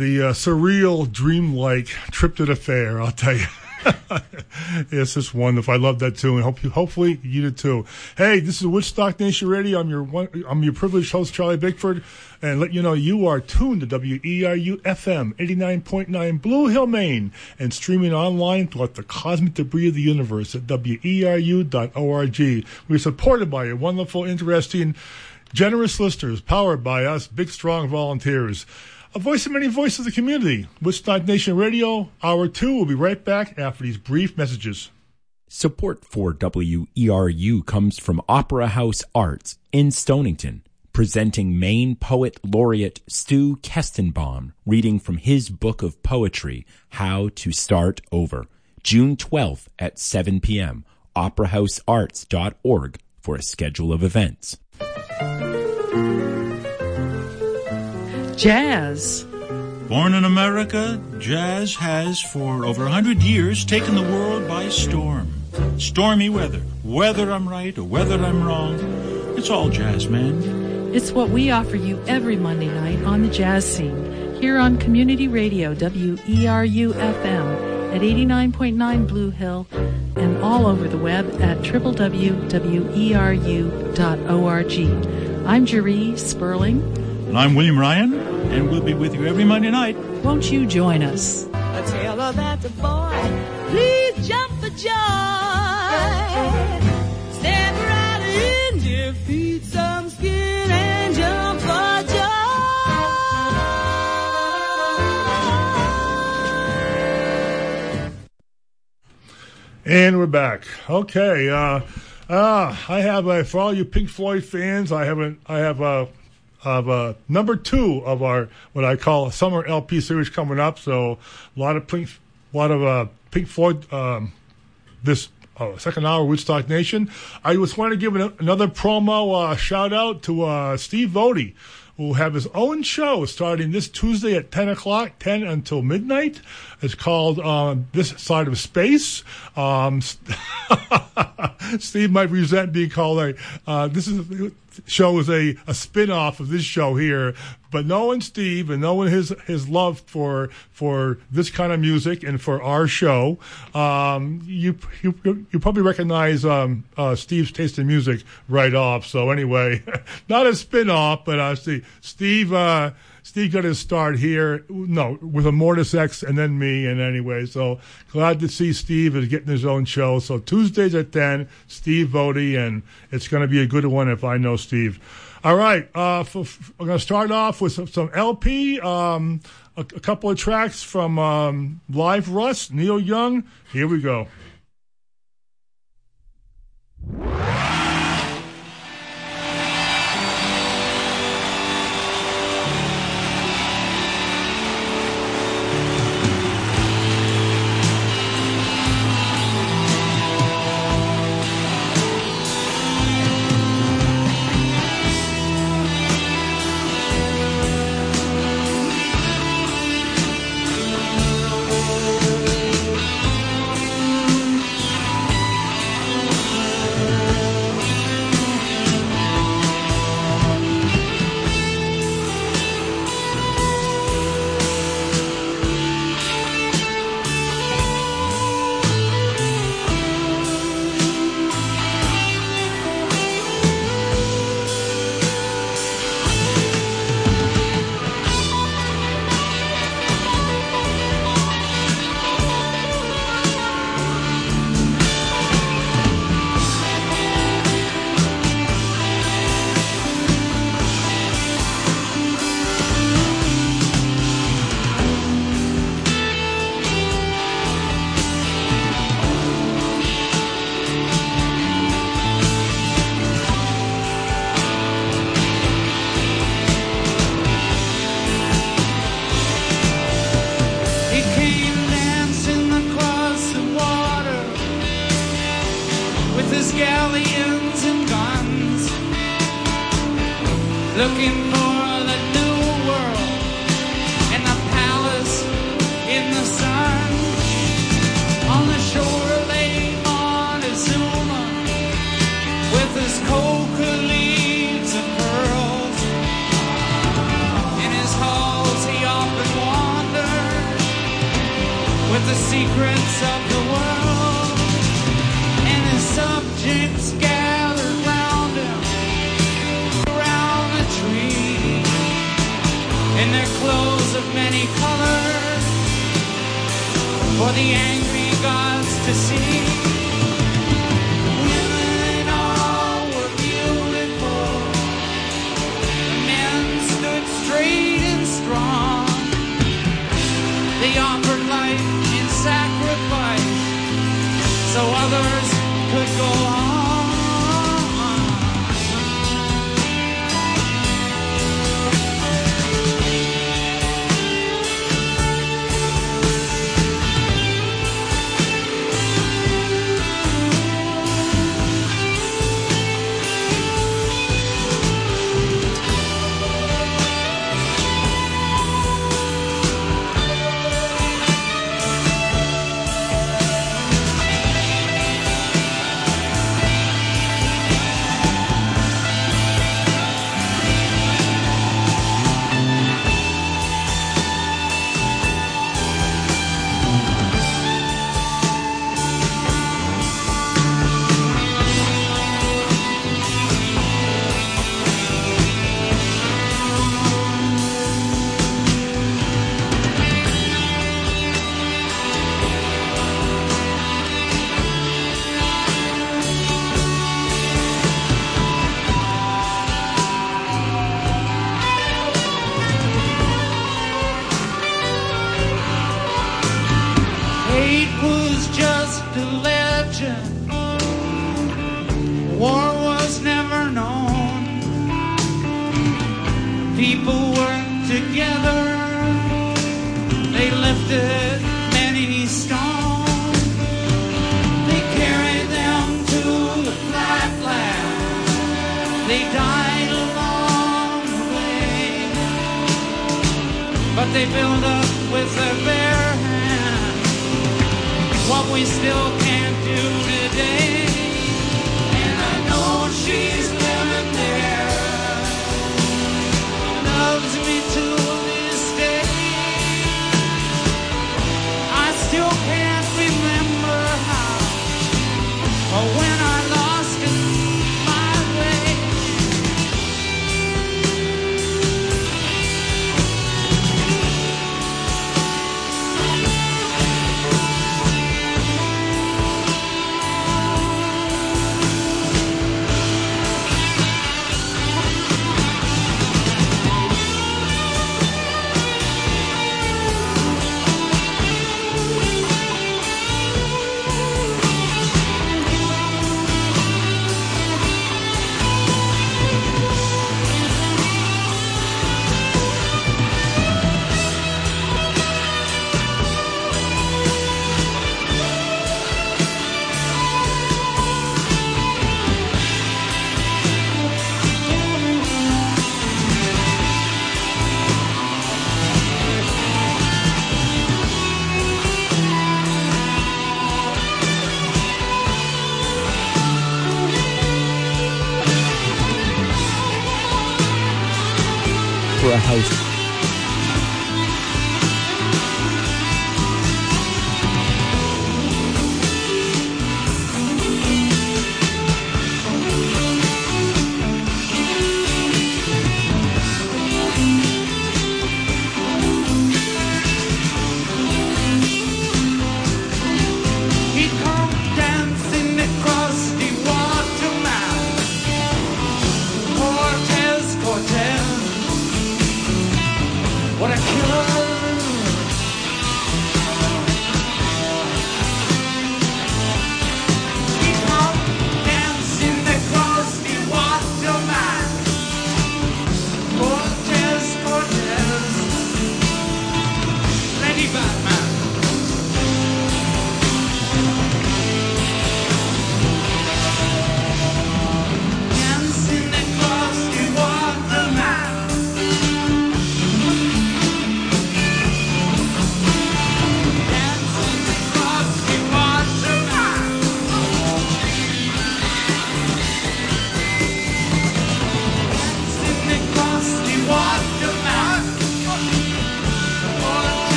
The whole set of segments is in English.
the uh, surreal, dreamlike trip to the fair. I'll tell you. it's just wonderful. I love that too, and hope you, hopefully you do too. Hey, this is Woodstock Nation Radio. I'm your one, I'm your privileged host Charlie Bickford, and let you know you are tuned to WERU FM 89.9 Blue Hill, Maine, and streaming online throughout the cosmic debris of the universe at weru.org. We're supported by your wonderful, interesting, generous listeners, powered by us, big, strong volunteers a voice of many voices of the community. Woodstock Nation Radio, Hour 2 We'll be right back after these brief messages. Support for WERU comes from Opera House Arts in Stonington, presenting Maine Poet Laureate Stu Kestenbaum reading from his book of poetry, How to Start Over, June 12th at 7 p.m. operahousearts.org for a schedule of events. Jazz. Born in America, jazz has for over a hundred years taken the world by storm. Stormy weather, whether I'm right or whether I'm wrong, it's all jazz, man. It's what we offer you every Monday night on the jazz scene here on Community Radio WERU FM at 89.9 Blue Hill and all over the web at www.weru.org. I'm Jeree Sperling. And I'm William Ryan, and we'll be with you every Monday night. Won't you join us? Tell her that the boy, please jump for joy. Step right in, defeat some skin, and jump for joy. And we're back. Okay. Uh, uh, I have a, for all you Pink Floyd fans, I haven't, I have a, of uh, number two of our what I call a summer LP series coming up. So a lot of Pink, a lot of uh, Pink Floyd um, this uh, second hour Woodstock Nation. I just want to give an, another promo uh, shout out to uh, Steve Vody. Who will have his own show starting this Tuesday at 10 o'clock, 10 until midnight. It's called um, This Side of Space. Um, Steve might resent being called a, uh, this is, show is a, a spin off of this show here, but knowing Steve and knowing his, his love for, for this kind of music and for our show, um, you, you, you probably recognize, um, uh, Steve's taste in music right off. So anyway, not a spin off, but, uh, see, Steve, uh, Steve got his start here, no, with a Mortis X and then me. And anyway, so glad to see Steve is getting his own show. So Tuesdays at 10, Steve Vody, and it's going to be a good one if I know Steve. All right, uh, for, I'm going to start off with some, some LP, um, a, a, couple of tracks from um, Live Rust, Neil Young. Here we go.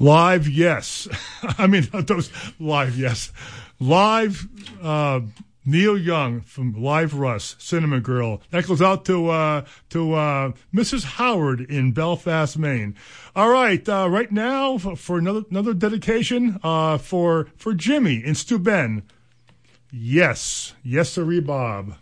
Live, yes. I mean, those live, yes. Live, uh, Neil Young from Live Rust, Cinnamon Girl. That goes out to uh, to uh, Mrs. Howard in Belfast, Maine. All right, uh, right now for another another dedication uh, for for Jimmy in Steuben. Yes, yes, sirree, Bob.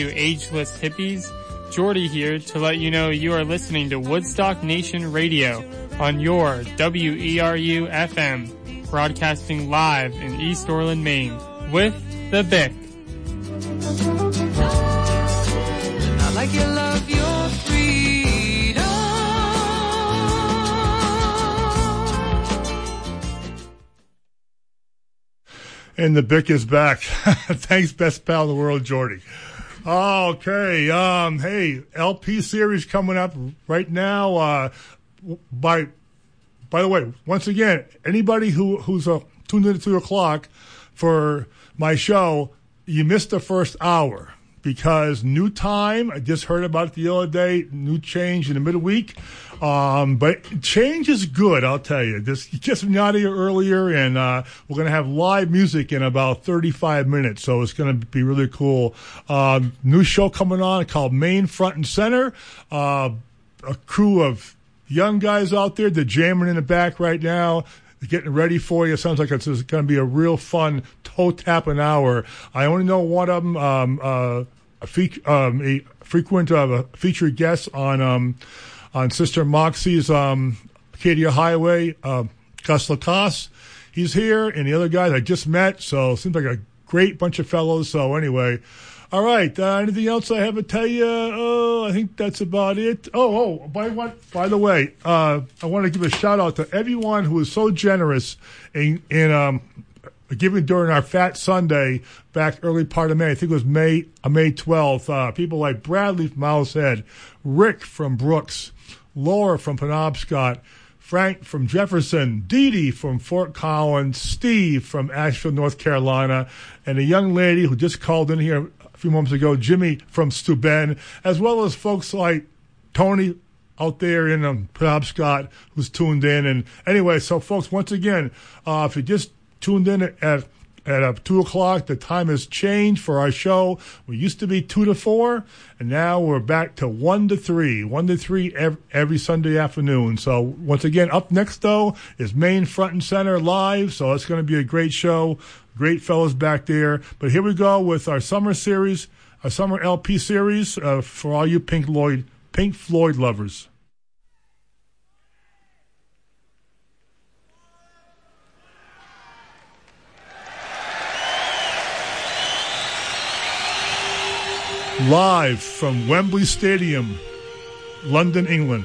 You ageless hippies. Jordy here to let you know you are listening to Woodstock Nation Radio on your WERU FM, broadcasting live in East Orland, Maine, with the Bick. I like your love, your freedom. And the Bick is back. Thanks, best pal in the world, Jordy. Okay. Um, hey, LP series coming up right now. Uh, by by the way, once again, anybody who who's uh, tuned in at two o'clock for my show, you missed the first hour because new time. I just heard about it the other day. New change in the midweek. Um, but change is good, I'll tell you. Just been out here earlier, and uh, we're gonna have live music in about 35 minutes, so it's gonna be really cool. Um, new show coming on called Main Front and Center. Uh, a crew of young guys out there. They're jamming in the back right now. Getting ready for you. Sounds like it's going to be a real fun toe tapping hour. I only know one of them, um, uh, a, fe- um, a frequent uh, featured guest on um, on Sister Moxie's um, Acadia Highway, uh, Gus Lacoste. He's here, and the other guys I just met. So seems like a great bunch of fellows. So anyway. All right. Uh, anything else I have to tell you? Oh, I think that's about it. Oh, oh, by what? By the way, uh, I want to give a shout out to everyone who was so generous in, in um, giving during our Fat Sunday back early part of May. I think it was May uh, May 12th. Uh, people like Bradley from Moosehead, Rick from Brooks, Laura from Penobscot, Frank from Jefferson, Dee Dee from Fort Collins, Steve from Asheville, North Carolina, and a young lady who just called in here a few moments ago, Jimmy from Steuben, as well as folks like Tony out there in um, Penobscot who's tuned in. And anyway, so folks, once again, uh, if you just tuned in at at uh, two o'clock, the time has changed for our show. We used to be two to four, and now we're back to one to three, one to three every, every Sunday afternoon. So once again, up next though is Main Front and Center live. So it's going to be a great show. Great fellows back there. But here we go with our summer series, our summer LP series uh, for all you Pink Floyd, Pink Floyd lovers. Live from Wembley Stadium, London, England.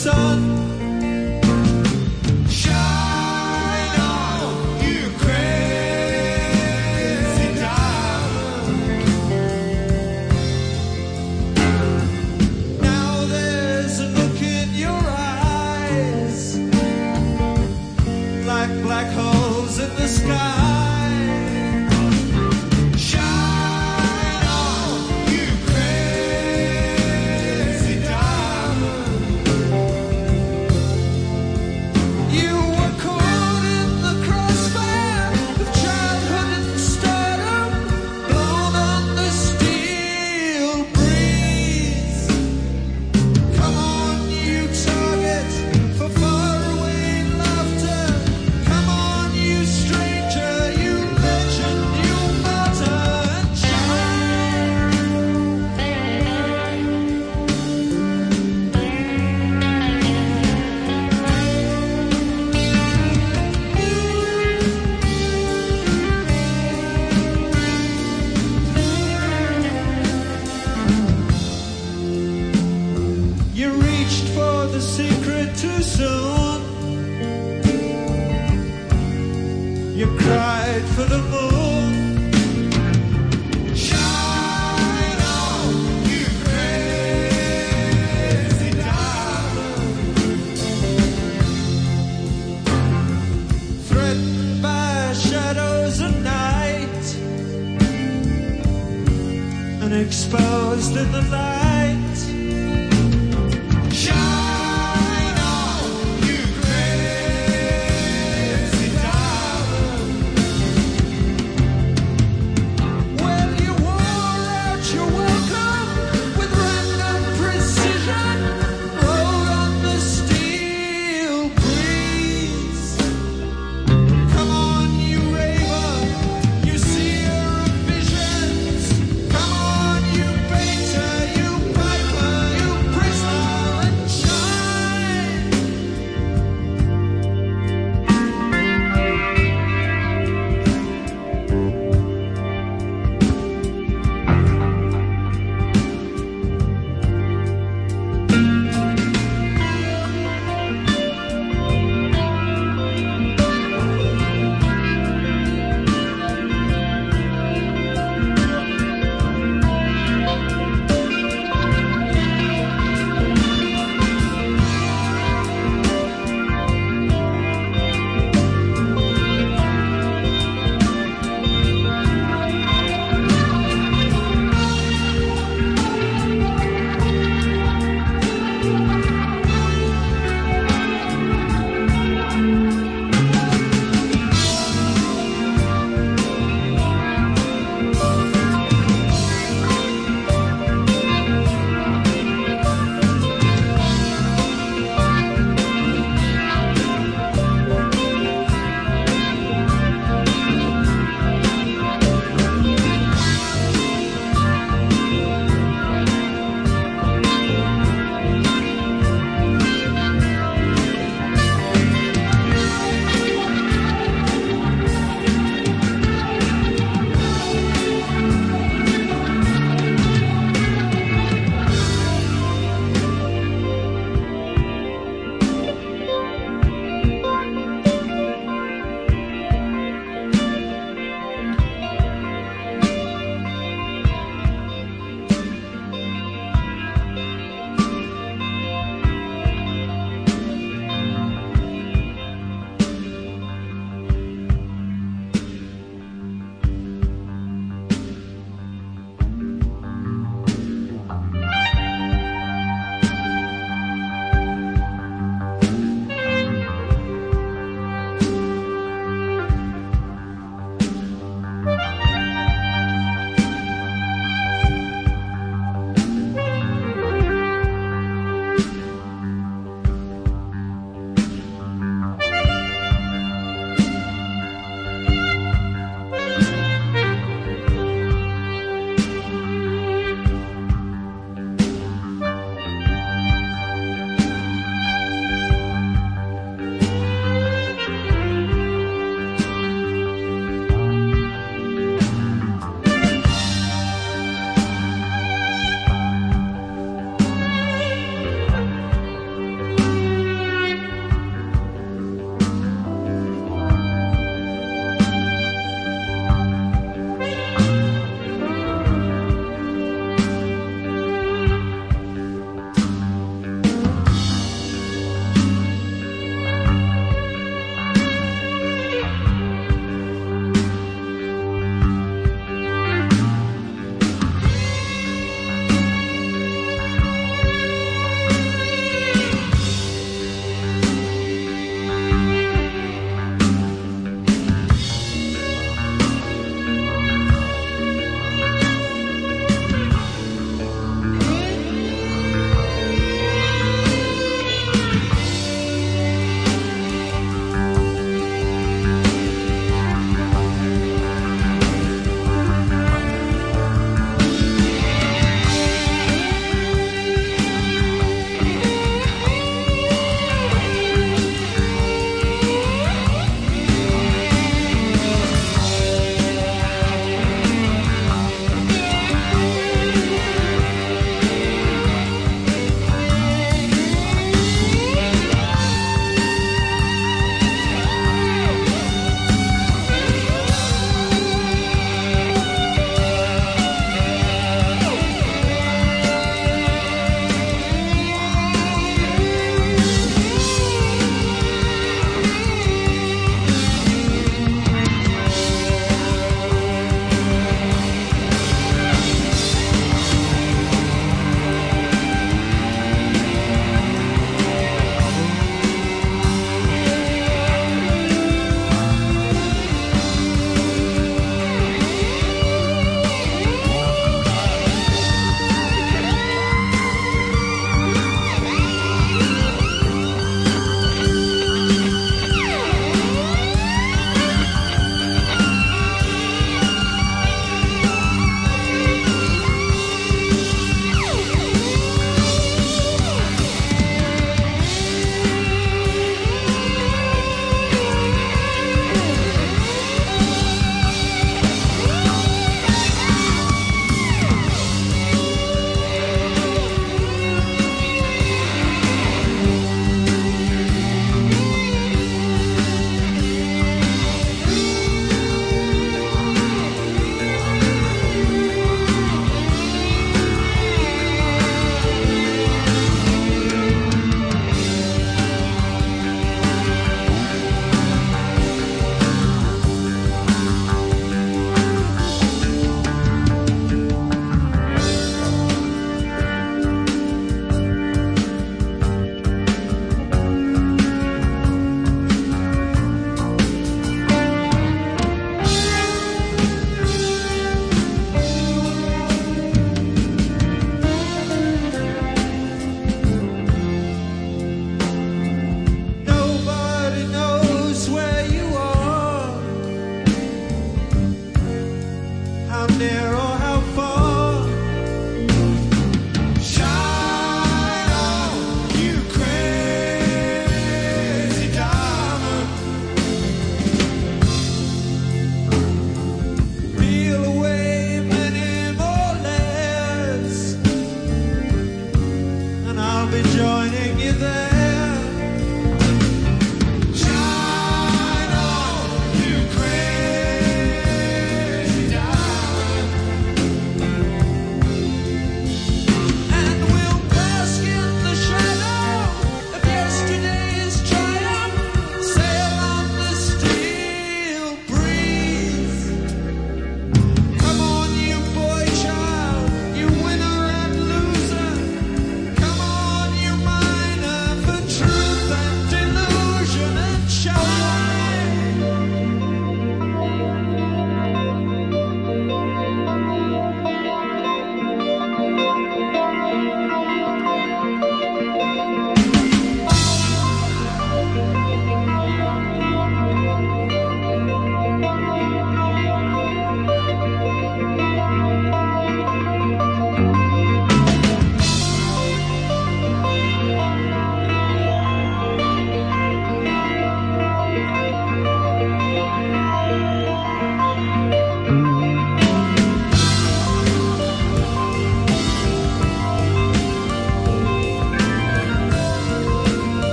Sun.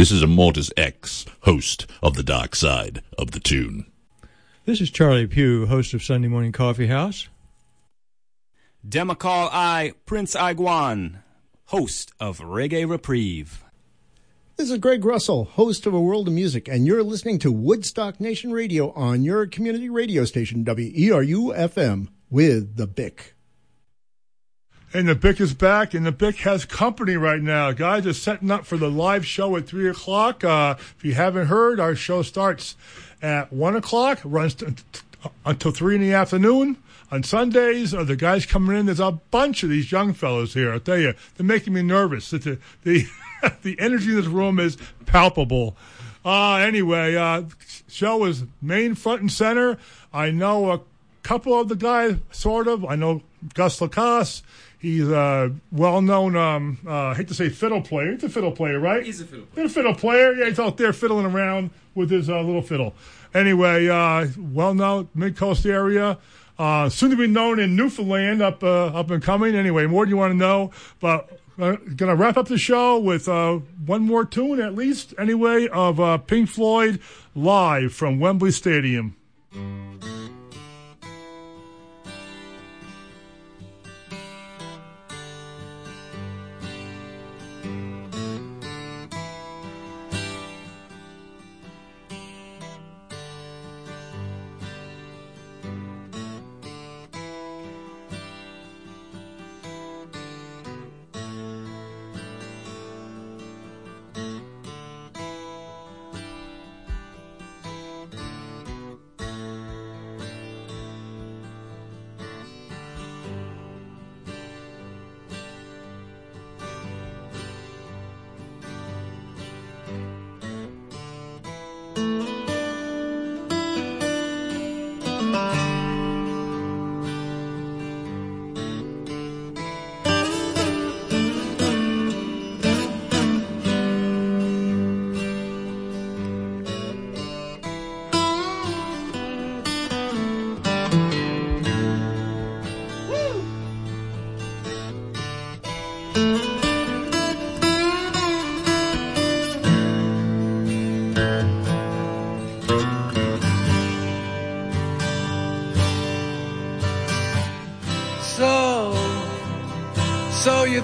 This is Immortus X, host of the Dark Side of the Tune. This is Charlie Pugh, host of Sunday Morning Coffee House. Demakal I, Prince Iguan, host of Reggae Reprieve. This is Greg Russell, host of A World of Music, and you're listening to Woodstock Nation Radio on your community radio station, WERU FM, with The Bick. And the Bick is back, and the Bick has company right now. Guys are setting up for the live show at 3 o'clock. Uh, if you haven't heard, our show starts at 1 o'clock, runs t- t- until 3 in the afternoon on Sundays, uh, the guys coming in, there's a bunch of these young fellows here. I'll tell you, they're making me nervous. The the, the energy in this room is palpable. Uh, anyway, uh, show is Maine front and center. I know a couple of the guys, sort of. I know Gus Lacasse. He's a well-known, um, uh, I hate to say fiddle player. He's a fiddle player, right? He's a fiddle player. He's a fiddle player. Yeah, he's out there fiddling around with his uh, little fiddle. Anyway, uh, well-known mid-coast area. Uh, soon to be known in Newfoundland, up uh, up and coming. Anyway, more than you want to know. But uh, gonna wrap up the show with uh, one more tune, at least, anyway, of uh, Pink Floyd live from Wembley Stadium. So,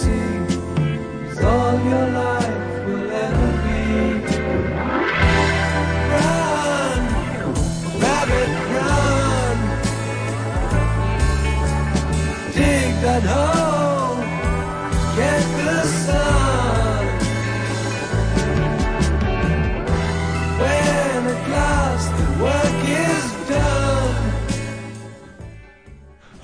see is all your life.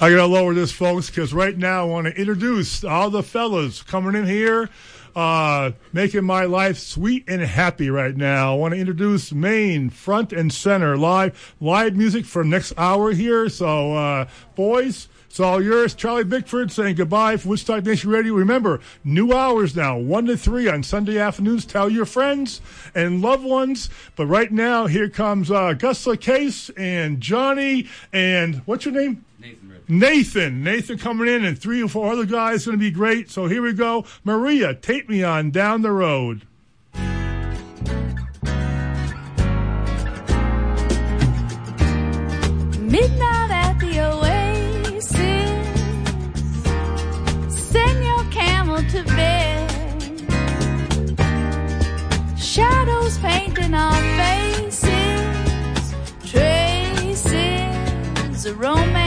I gotta lower this, folks, because right now I want to introduce all the fellas coming in here, uh, making my life sweet and happy right now. I want to introduce Maine front and center live live music for next hour here. So, uh, boys. It's all yours. Charlie Bickford saying goodbye for Woodstock Nation Radio. Remember, new hours now, 1 to 3 on Sunday afternoons. Tell your friends and loved ones. But right now, here comes uh, Gus Case and Johnny and what's your name? Nathan. Nathan coming in and three or four other guys going to be great. So here we go. Maria, take me on down the road. Midnight at the oasis. Send your camel to bed. Shadows painting our faces. Traces of romance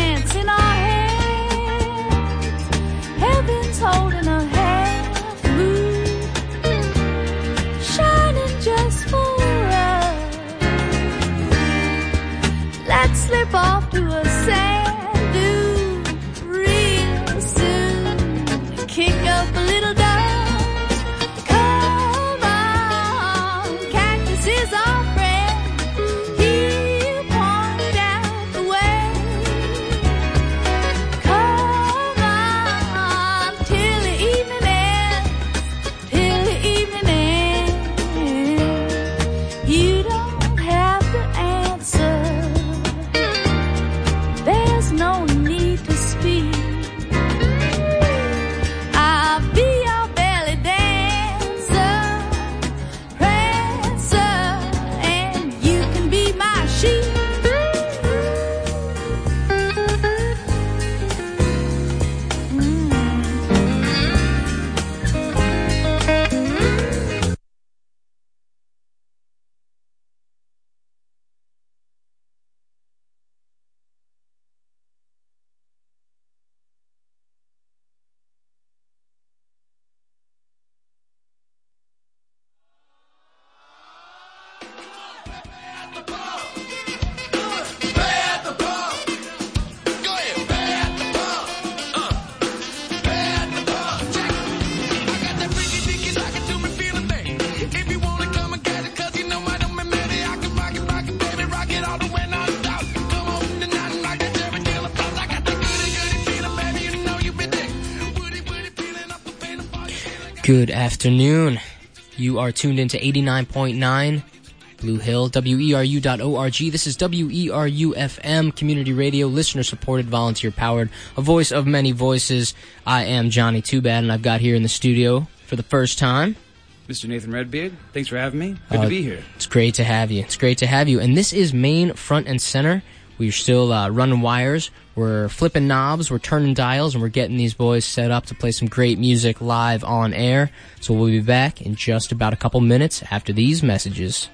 Good afternoon. You are tuned into 89.9 Blue Hill, E WERU.org. This is WERU FM, community radio, listener supported, volunteer powered, a voice of many voices. I am Johnny Too Bad, and I've got here in the studio for the first time. Mr. Nathan Redbeard, thanks for having me. Good Uh, to be here. It's great to have you. It's great to have you. And this is Maine front and center. We're still uh, running wires. We're flipping knobs. We're turning dials, and we're getting these boys set up to play some great music live on air. So we'll be back in just about a couple minutes after these messages.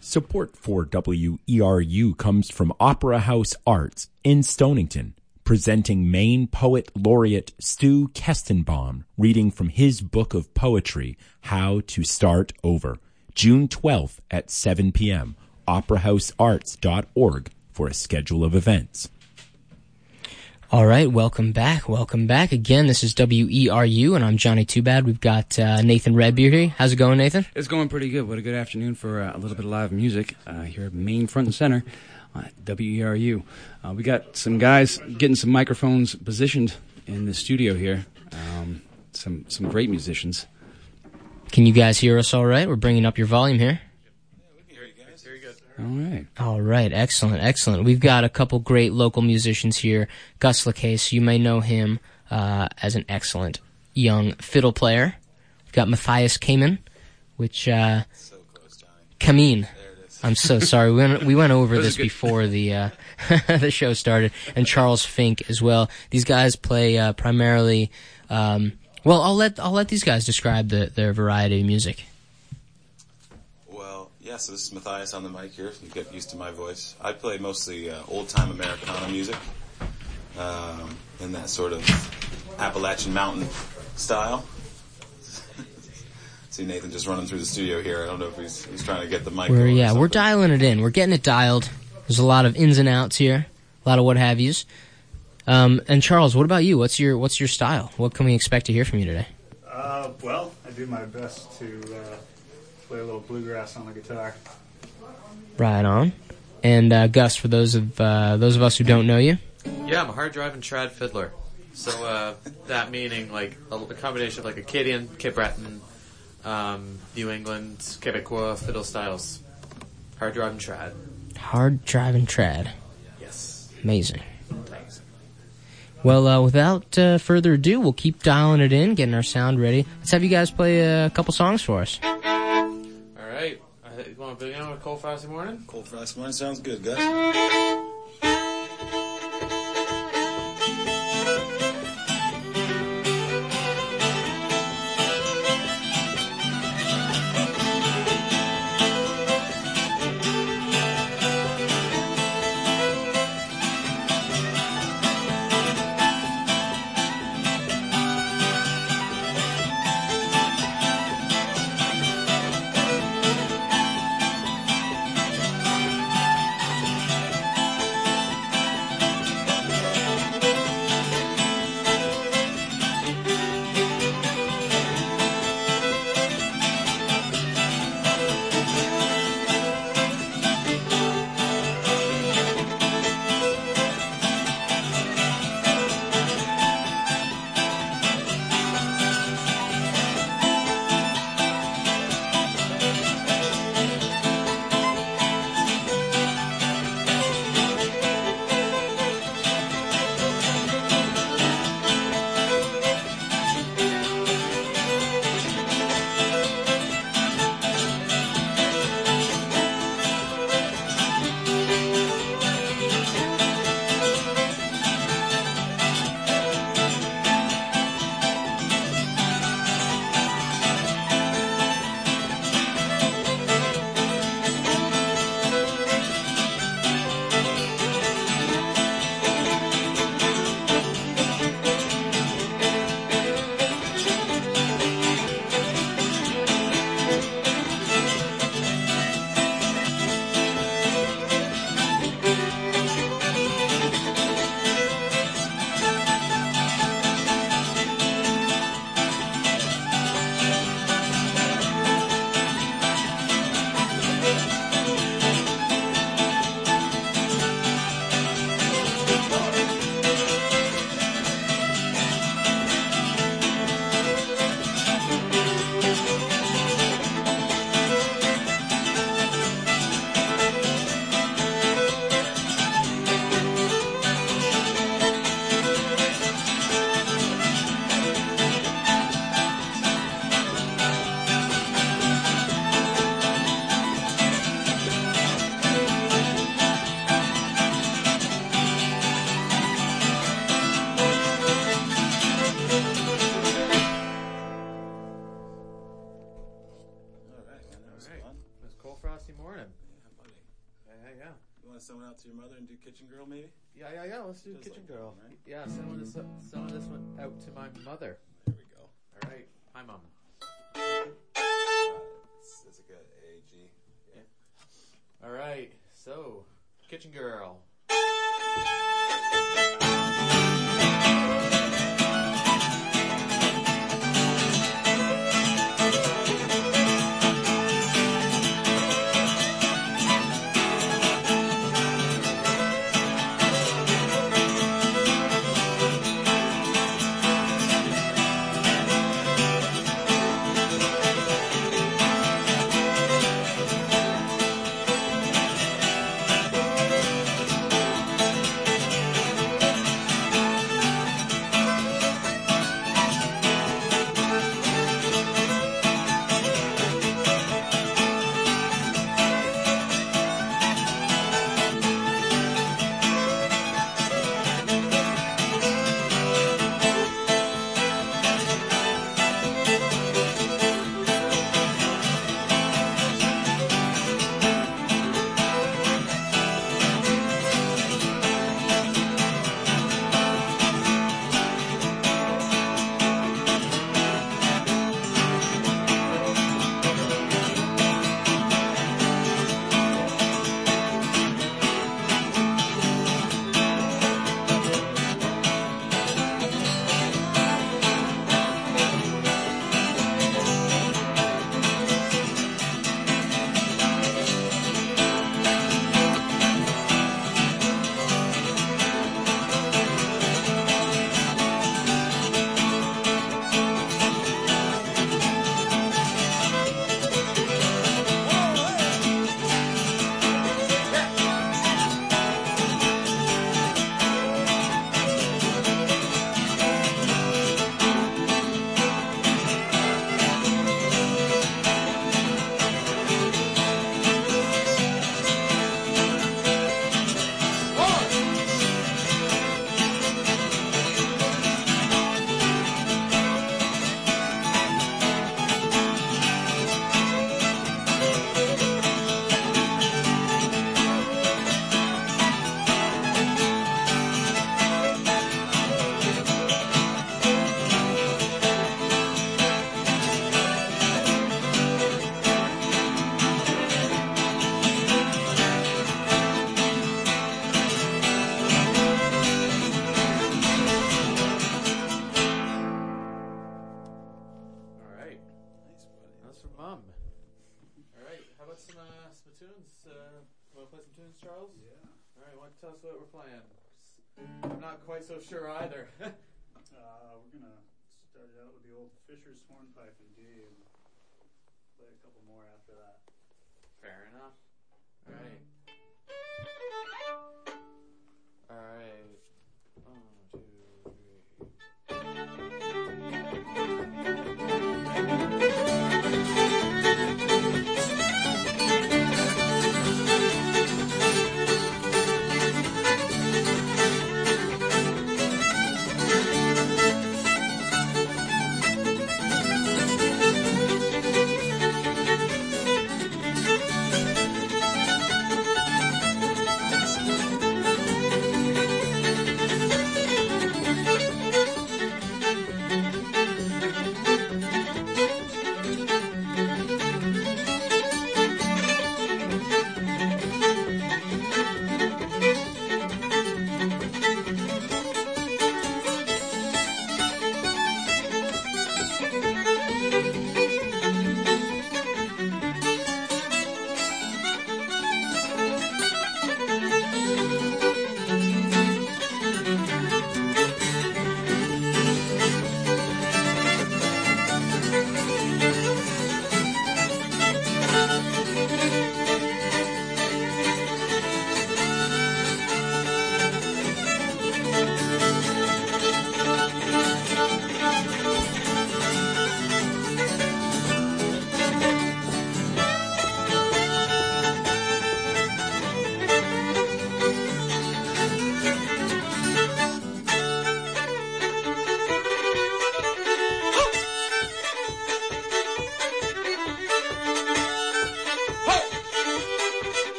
Support for WERU comes from Opera House Arts in Stonington, presenting Maine Poet Laureate Stu Kestenbaum reading from his book of poetry, How to Start Over, June 12th at 7 p.m. operahousearts.org for a schedule of events. All right, welcome back. Welcome back again. This is WERU, and I'm Johnny Too Bad. We've got uh, Nathan Redbeard here. How's it going, Nathan? It's going pretty good. What a good afternoon for uh, a little bit of live music uh, here at Maine Front and Center, uh, WERU. Uh, we got some guys getting some microphones positioned in the studio here. Um, some some great musicians. Can you guys hear us all right? We're bringing up your volume here. All right. All right, excellent, excellent. We've got a couple great local musicians here. Gus Lacasse, you may know him uh, as an excellent young fiddle player. We've got Matthias Kamen, which uh, Kamin. I'm so sorry. We went, we went over this before the uh, the show started, and Charles Fink as well. These guys play uh, primarily um, Well, I'll let I'll let these guys describe the, their variety of music. Well, yeah, so this is Matthias on the mic here. You get used to my voice. I play mostly uh, old time Americana music um, in that sort of Appalachian mountain style. See Nathan just running through the studio here. I don't know if he's, he's trying to get the mic. We're yeah, we're dialing it in. We're getting it dialed. There's a lot of ins and outs here, a lot of what have yous. Um, and Charles, what about you? What's your what's your style? What can we expect to hear from you today? Uh, well, I do my best to uh, play a little bluegrass on the guitar. Right on. And uh, Gus, for those of uh, those of us who don't know you, Yeah, I'm a hard driving trad fiddler. So uh, that meaning like a, a combination of like Acadian, Cape Breton, um, New England, Quebecois fiddle styles. Hard driving trad. hard driving trad. Yes. Amazing. Well, uh, without uh, further ado, we'll keep dialing it in, getting our sound ready. Let's have you guys play a couple songs for us. Want to begin with Cold Frosty Morning? Cold Frosty Morning sounds good, Gus. Do Just Kitchen like Girl. that, right? Yeah, send one this send one this one out to my mother. There we go. All right. Hi, mom. It's, it's a good A, G. Yeah. All right. So, Kitchen Girl. Quite so sure either. Uh, we're gonna start it out with the old Fisher's hornpipe in D play a couple more after that. Fair enough. All right. All right.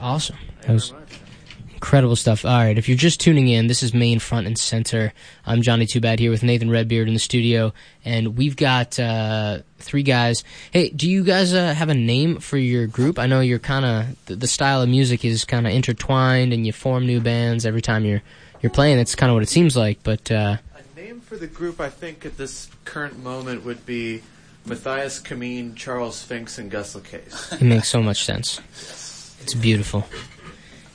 Awesome. That was. Incredible stuff. All right, if you're just tuning in, this is Maine Front and Center. I'm Johnny Too Bad here with Nathan Redbeard in the studio, and we've got uh, three guys. Hey, do you guys uh, have a name for your group? I know you're kind of the, the style of music is kind of intertwined, and you form new bands every time you're you're playing. That's kind of what it seems like. But uh, A name for the group, I think, at this current moment would be Matthias Kameen, Charles Fink, and Gus Lacasse. it makes so much sense. It's beautiful.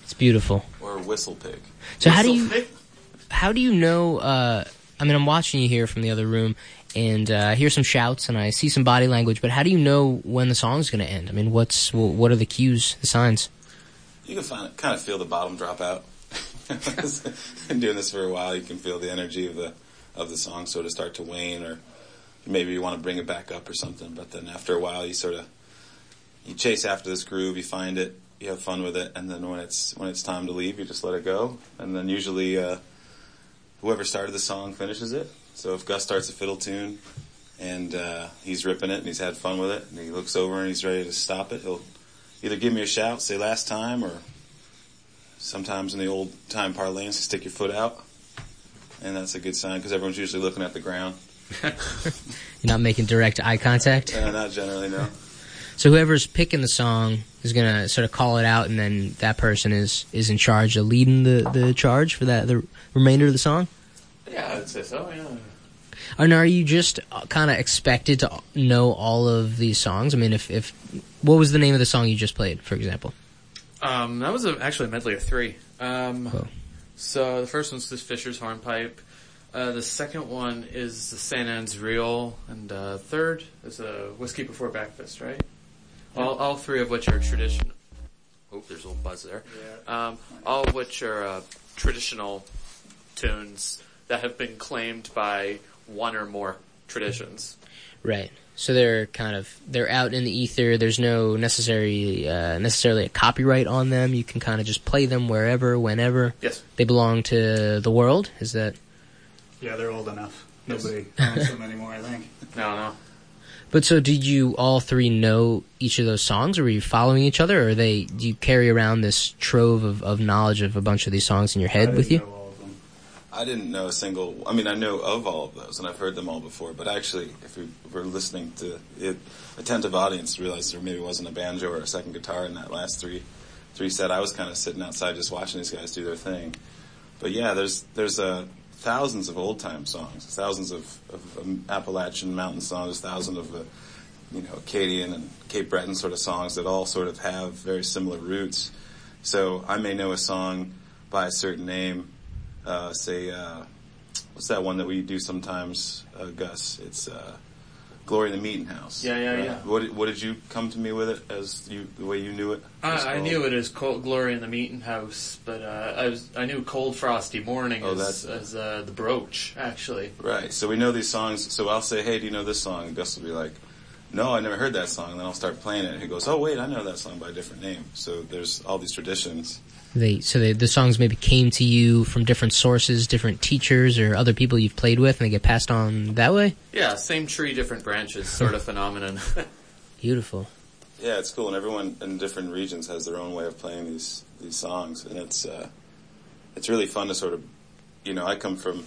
It's beautiful. Or a Whistle Pig. So how do you how do you know? Uh, I mean, I'm watching you here from the other room, and uh, I hear some shouts and I see some body language. But how do you know when the song's going to end? I mean, what's what are the cues, the signs? You can find, kind of feel the bottom drop out. Been doing this for a while. You can feel the energy of the of the song sort of start to wane, or maybe you want to bring it back up or something. But then after a while, you sort of you chase after this groove, you find it, you have fun with it, and then when it's when it's time to leave, you just let it go. And then usually, uh, whoever started the song finishes it. So if Gus starts a fiddle tune and uh, he's ripping it and he's had fun with it, and he looks over and he's ready to stop it, he'll either give me a shout, say last time, or sometimes in the old time parlance, you stick your foot out, and that's a good sign because everyone's usually looking at the ground. You're not making direct eye contact. Uh, not generally, no. So whoever's picking the song is gonna sort of call it out, and then that person is is in charge of leading the the charge for that the remainder of the song. Yeah, I'd say so, yeah. And are you just kind of expected to know all of these songs? I mean, if if what was the name of the song you just played, for example? Um, that was a, actually a medley of three. Um, So the first one's this Fisher's Hornpipe. Uh, the second one is the. Anne's Reel, and uh, third is a Whiskey Before Breakfast, right? All, all three of which are traditional. Oh, there's a little buzz there. Um, all of which are uh, traditional tunes that have been claimed by one or more traditions. Right. So they're kind of they're out in the ether. There's no necessary uh, necessarily a copyright on them. You can kind of just play them wherever, whenever. Yes. They belong to the world. Is that? Yeah, they're old enough. Nobody owns them anymore, I think. No, no. But so did you all three know each of those songs, or were you following each other, or are they do you carry around this trove of, of knowledge of a bunch of these songs in your head with you? I didn't know a single. I mean, I know of all of those, and I've heard them all before. But actually, if we were listening to it, attentive audience realized there maybe wasn't a banjo or a second guitar in that last three three set. I was kind of sitting outside just watching these guys do their thing. But yeah, there's there's uh, thousands of old time songs, thousands of, of Appalachian mountain songs, thousands of uh, you know Acadian and Cape Breton sort of songs that all sort of have very similar roots. So I may know a song by a certain name, uh, say uh, what's that one that we do sometimes, uh, Gus? It's uh, Glory in the Meeting House. Yeah, yeah, right? yeah. What did, what did you come to me with it as you the way you knew it? I, I knew it as Cold Glory in the Meeting House, but uh, I was I knew Cold Frosty Morning Oh, as, as uh, the brooch actually. Right. So we know these songs. So I'll say, "Hey, do you know this song?" And Gus will be like, "No, I never heard that song." And then I'll start playing it. And he goes, "Oh, wait, I know that song by a different name." So there's all these traditions. They so they, the songs maybe came to you from different sources, different teachers, or other people you've played with, and they get passed on that way. Yeah, same tree, different branches, sort of phenomenon. Beautiful. Yeah, it's cool, and everyone in different regions has their own way of playing these these songs, and it's uh, it's really fun to sort of, you know, I come from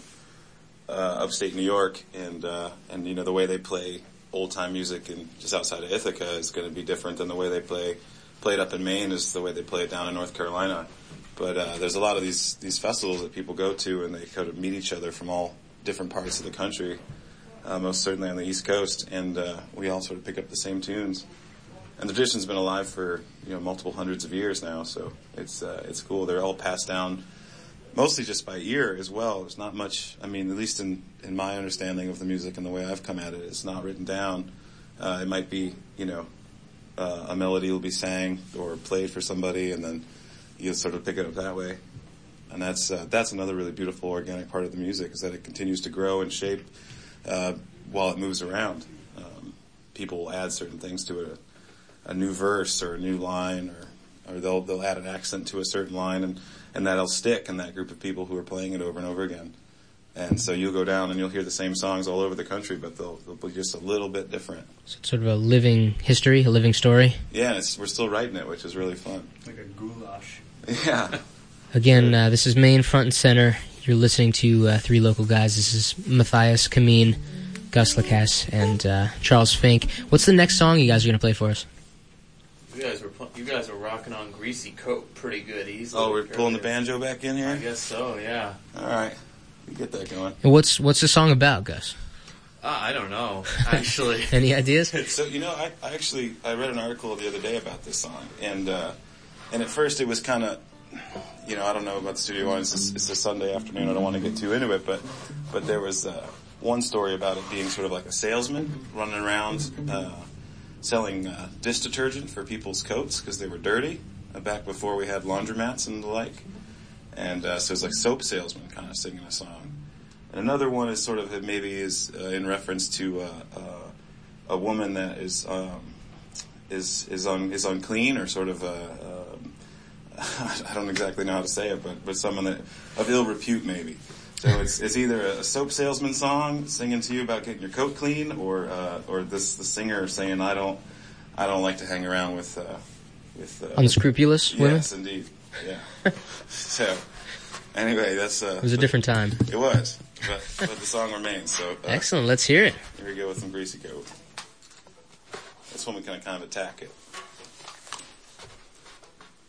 uh, upstate New York, and uh, and you know the way they play old time music in just outside of Ithaca is going to be different than the way they play play it up in Maine is the way they play it down in North Carolina. But uh, there's a lot of these these festivals that people go to, and they kind of meet each other from all different parts of the country. Uh, most certainly on the East Coast, and uh, we all sort of pick up the same tunes. And the tradition's been alive for you know multiple hundreds of years now, so it's uh, it's cool. They're all passed down mostly just by ear as well. There's not much. I mean, at least in in my understanding of the music and the way I've come at it, it's not written down. Uh, it might be you know uh, a melody will be sang or played for somebody, and then you sort of pick it up that way. And that's uh, that's another really beautiful organic part of the music is that it continues to grow and shape uh, while it moves around. Um, people will add certain things to it, a, a new verse or a new line, or or they'll they'll add an accent to a certain line, and and that'll stick in that group of people who are playing it over and over again. And so you'll go down and you'll hear the same songs all over the country, but they'll, they'll be just a little bit different. So it's sort of a living history, a living story. Yeah, and it's, we're still writing it, which is really fun. Like a goulash. Yeah. Again, uh, this is Maine Front and Center. You're listening to uh, three local guys. This is Matthias Kameen, Gus Lacasse, and uh, Charles Fink. What's the next song you guys are going to play for us? You guys were pl- you guys were rocking on "Greasy Coat" pretty good, easily. Oh, we're pulling the banjo back in here. I guess so. Yeah. All right, we get that going. And what's what's the song about, Gus? Uh, I don't know, actually. Any ideas? So you know, I, I actually I read an article the other day about this song, and uh, and at first it was kind of, you know, I don't know about the studio audience. It's, it's a Sunday afternoon. I don't want to get too into it, but but there was uh, one story about it being sort of like a salesman running around uh, selling uh, dish detergent for people's coats because they were dirty uh, back before we had laundromats and the like. And uh, so it's like soap salesman kind of singing a song. And another one is sort of maybe is uh, in reference to a woman that is um, is is un, is unclean or sort of a, I don't exactly know how to say it, but but someone that of ill repute maybe. So it's it's either a soap salesman song singing to you about getting your coat clean, or uh, or this the singer saying I don't I don't like to hang around with uh, with uh, Unscrupulous women? Yes, indeed. Yeah. so anyway, that's uh, It was a different time. It was, but, but the song remains. So uh, Excellent. Let's hear it. Here we go with some greasy coat. This one we can kind of attack it.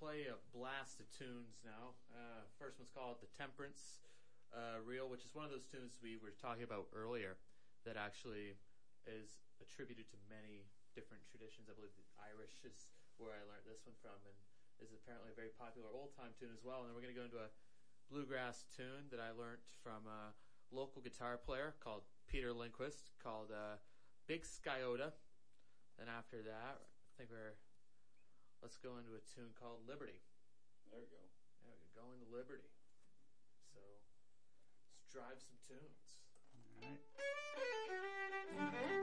play a blast of tunes now. Uh, first one's called the Temperance uh, Reel, which is one of those tunes we were talking about earlier that actually is attributed to many different traditions. I believe the Irish is where I learned this one from, and is apparently a very popular old time tune as well. And then we're going to go into a bluegrass tune that I learned from a local guitar player called Peter Lindquist called uh, Big Sciota. And after that, I think we're let's go into a tune called Liberty. There we go. There we go, going to Liberty. So let's drive some tunes. All right.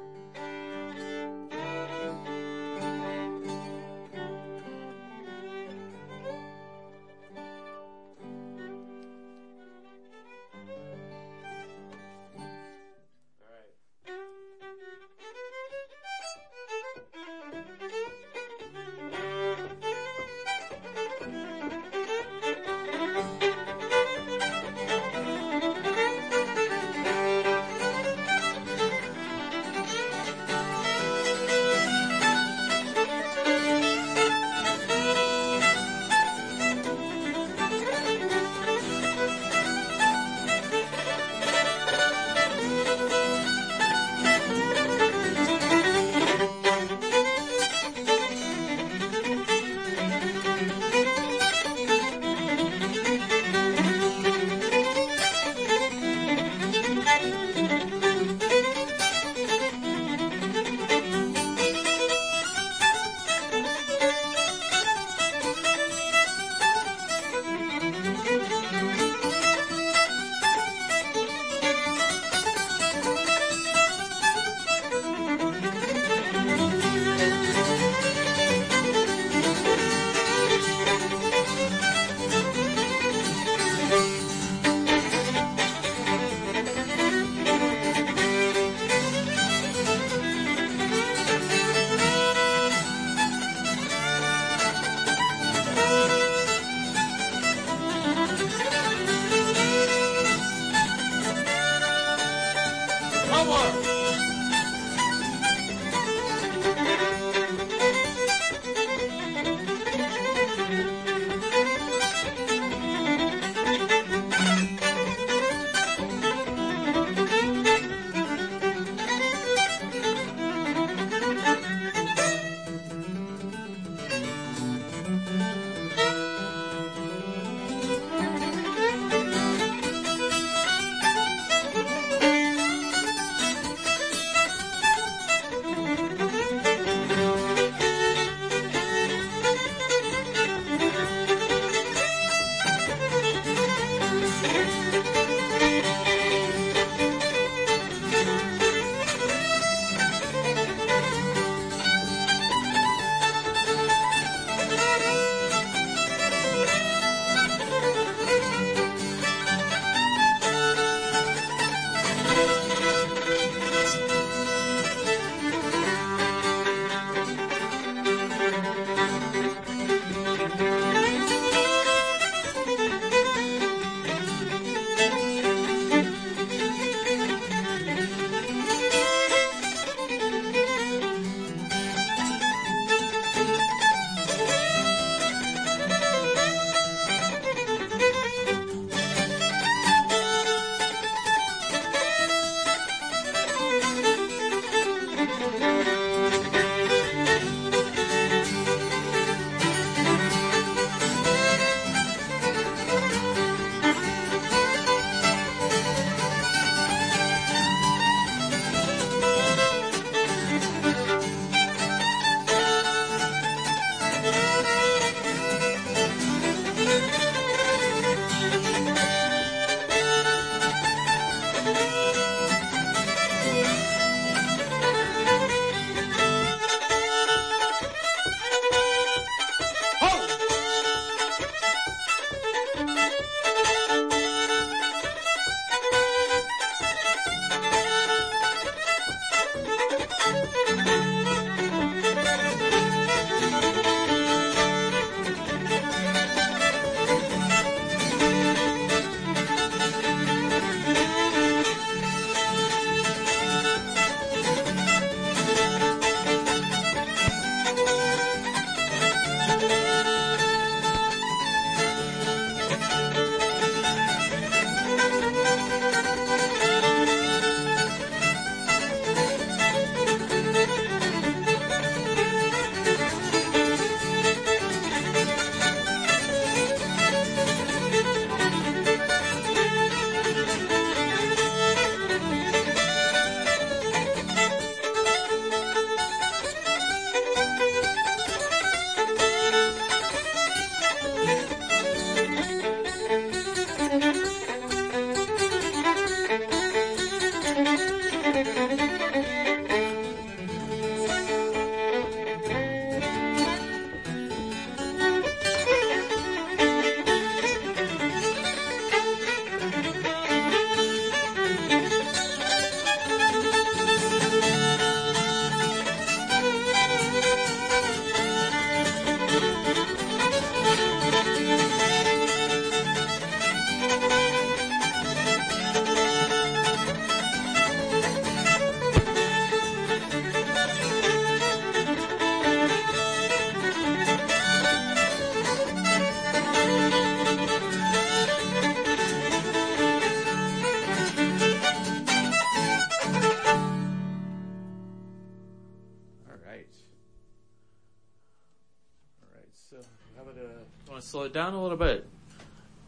Slow it down a little bit.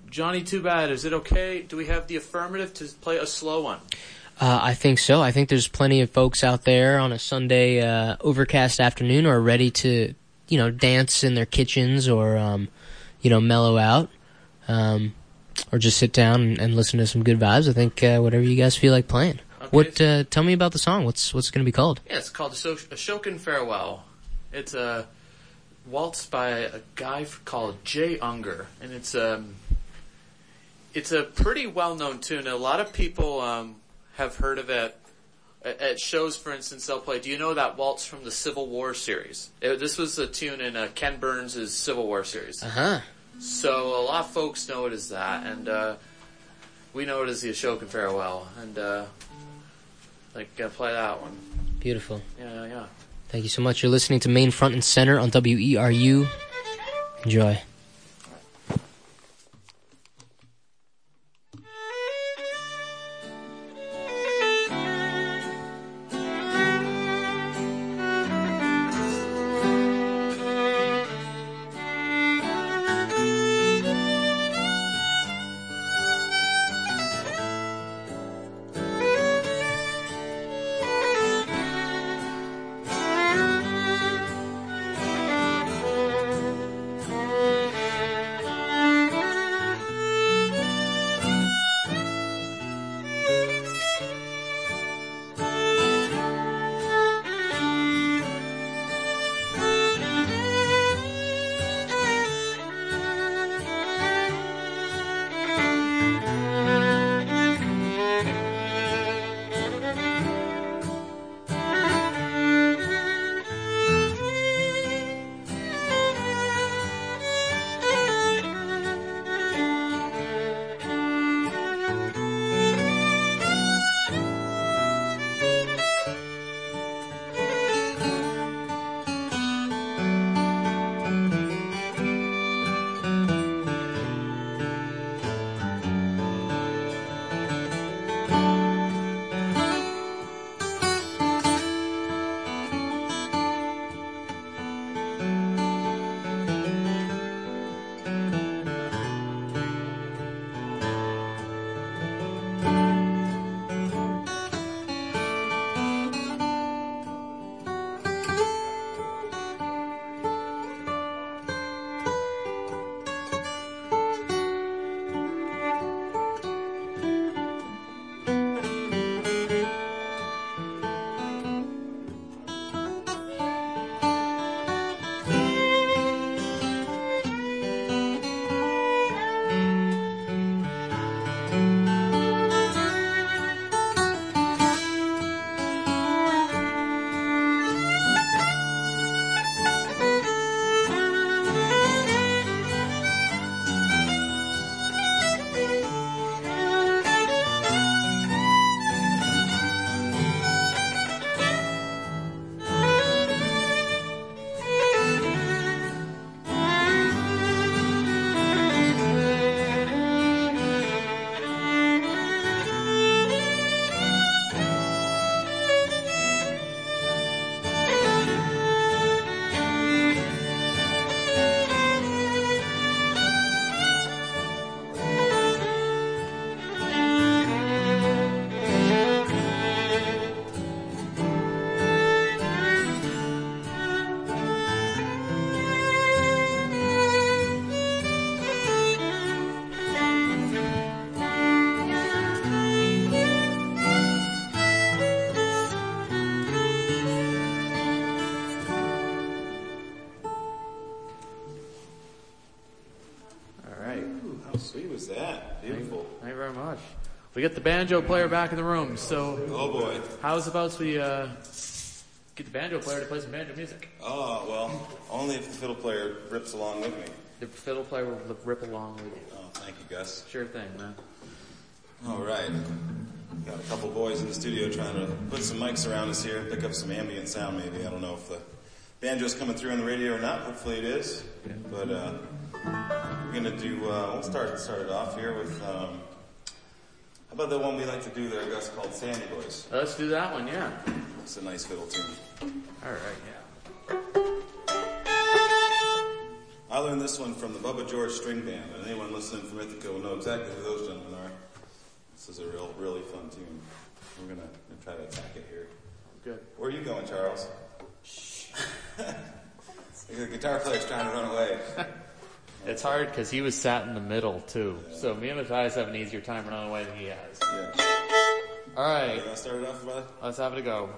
Johnny, too bad. Is it okay? Do we have the affirmative to play a slow one? Uh, I think so. I think there's plenty of folks out there on a Sunday uh, overcast afternoon who are ready to, you know, dance in their kitchens or, um, you know, mellow out, um, or just sit down and, and listen to some good vibes. I think uh, whatever you guys feel like playing. What? Uh, tell me about the song. What's what's it going to be called? Yeah, it's called a Ashokan Farewell. It's a waltz by a guy called Jay Unger, and it's um, it's a pretty well-known tune. A lot of people um, have heard of it at, shows. For instance, they'll play. Do you know that waltz from the Civil War series? It- this was a tune in uh, Ken Burns' Civil War series. Uh huh. So a lot of folks know it as that, and uh, we know it as the Ashokan Farewell, and uh, like uh, play that one. Beautiful. Yeah, yeah. Thank you so much. You're listening to Maine Front and Center on WERU. Enjoy. We get the banjo player back in the room, so. Oh boy. How's about we uh, get the banjo player to play some banjo music? Oh, well, only if the fiddle player rips along with me. The fiddle player will rip along with you. Oh, thank you, Gus. Sure thing, man. All right. Got a couple boys in the studio trying to put some mics around us here, pick up some ambient sound maybe. I don't know if the banjo's coming through on the radio or not. Hopefully it is. But uh, we're gonna do. Uh, we'll start start it off here with. Um, how about the one we like to do there, Gus, called Sandy Boys? Let's do that one, yeah. It's a nice fiddle tune. All right, yeah. I learned this one from the Bubba George String Band, and anyone listening from Ithaca will know exactly who those gentlemen are. This is a real, really fun tune. We're gonna try to attack it here. Good. Where are you going, Charles? the guitar player's trying to run away. It's hard because he was sat in the middle too. So me and Matthias have an easier time running away than he has. Yeah. All right. You wanna start it off, brother? Let's have it a go.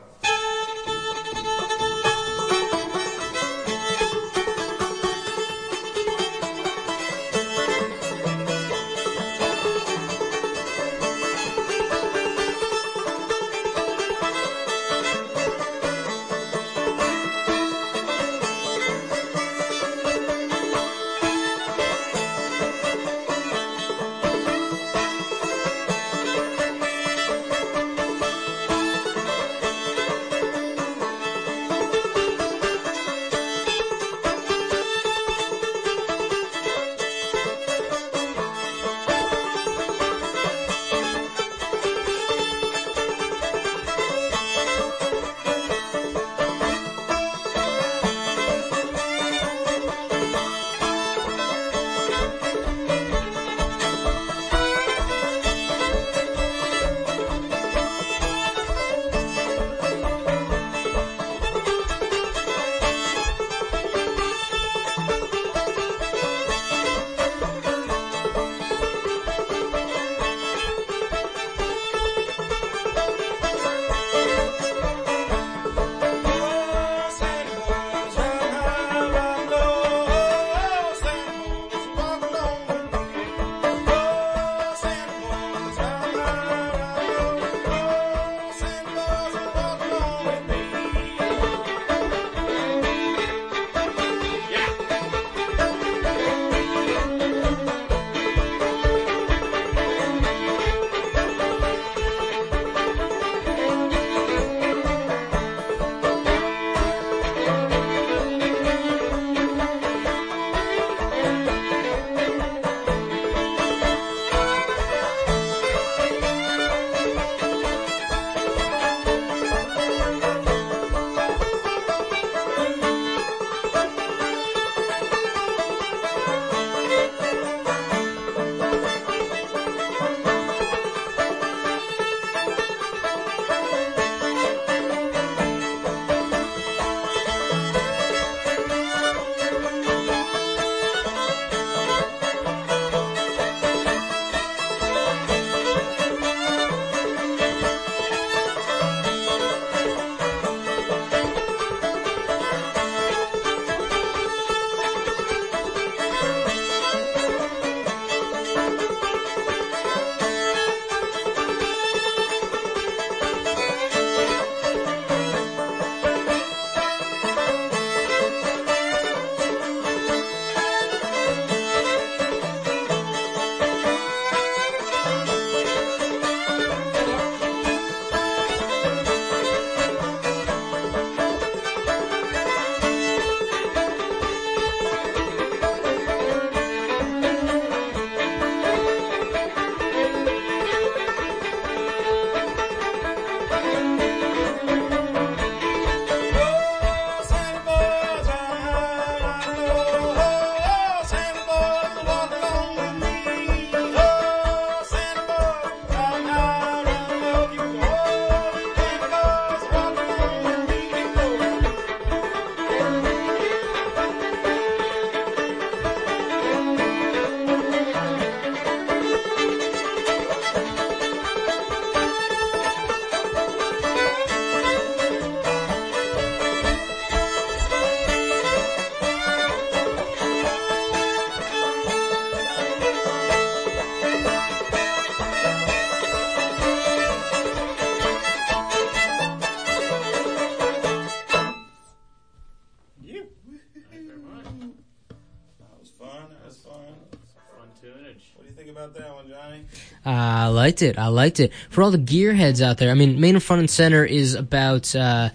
Liked it. I liked it. For all the gearheads out there, I mean, Maine Front and Center is about uh,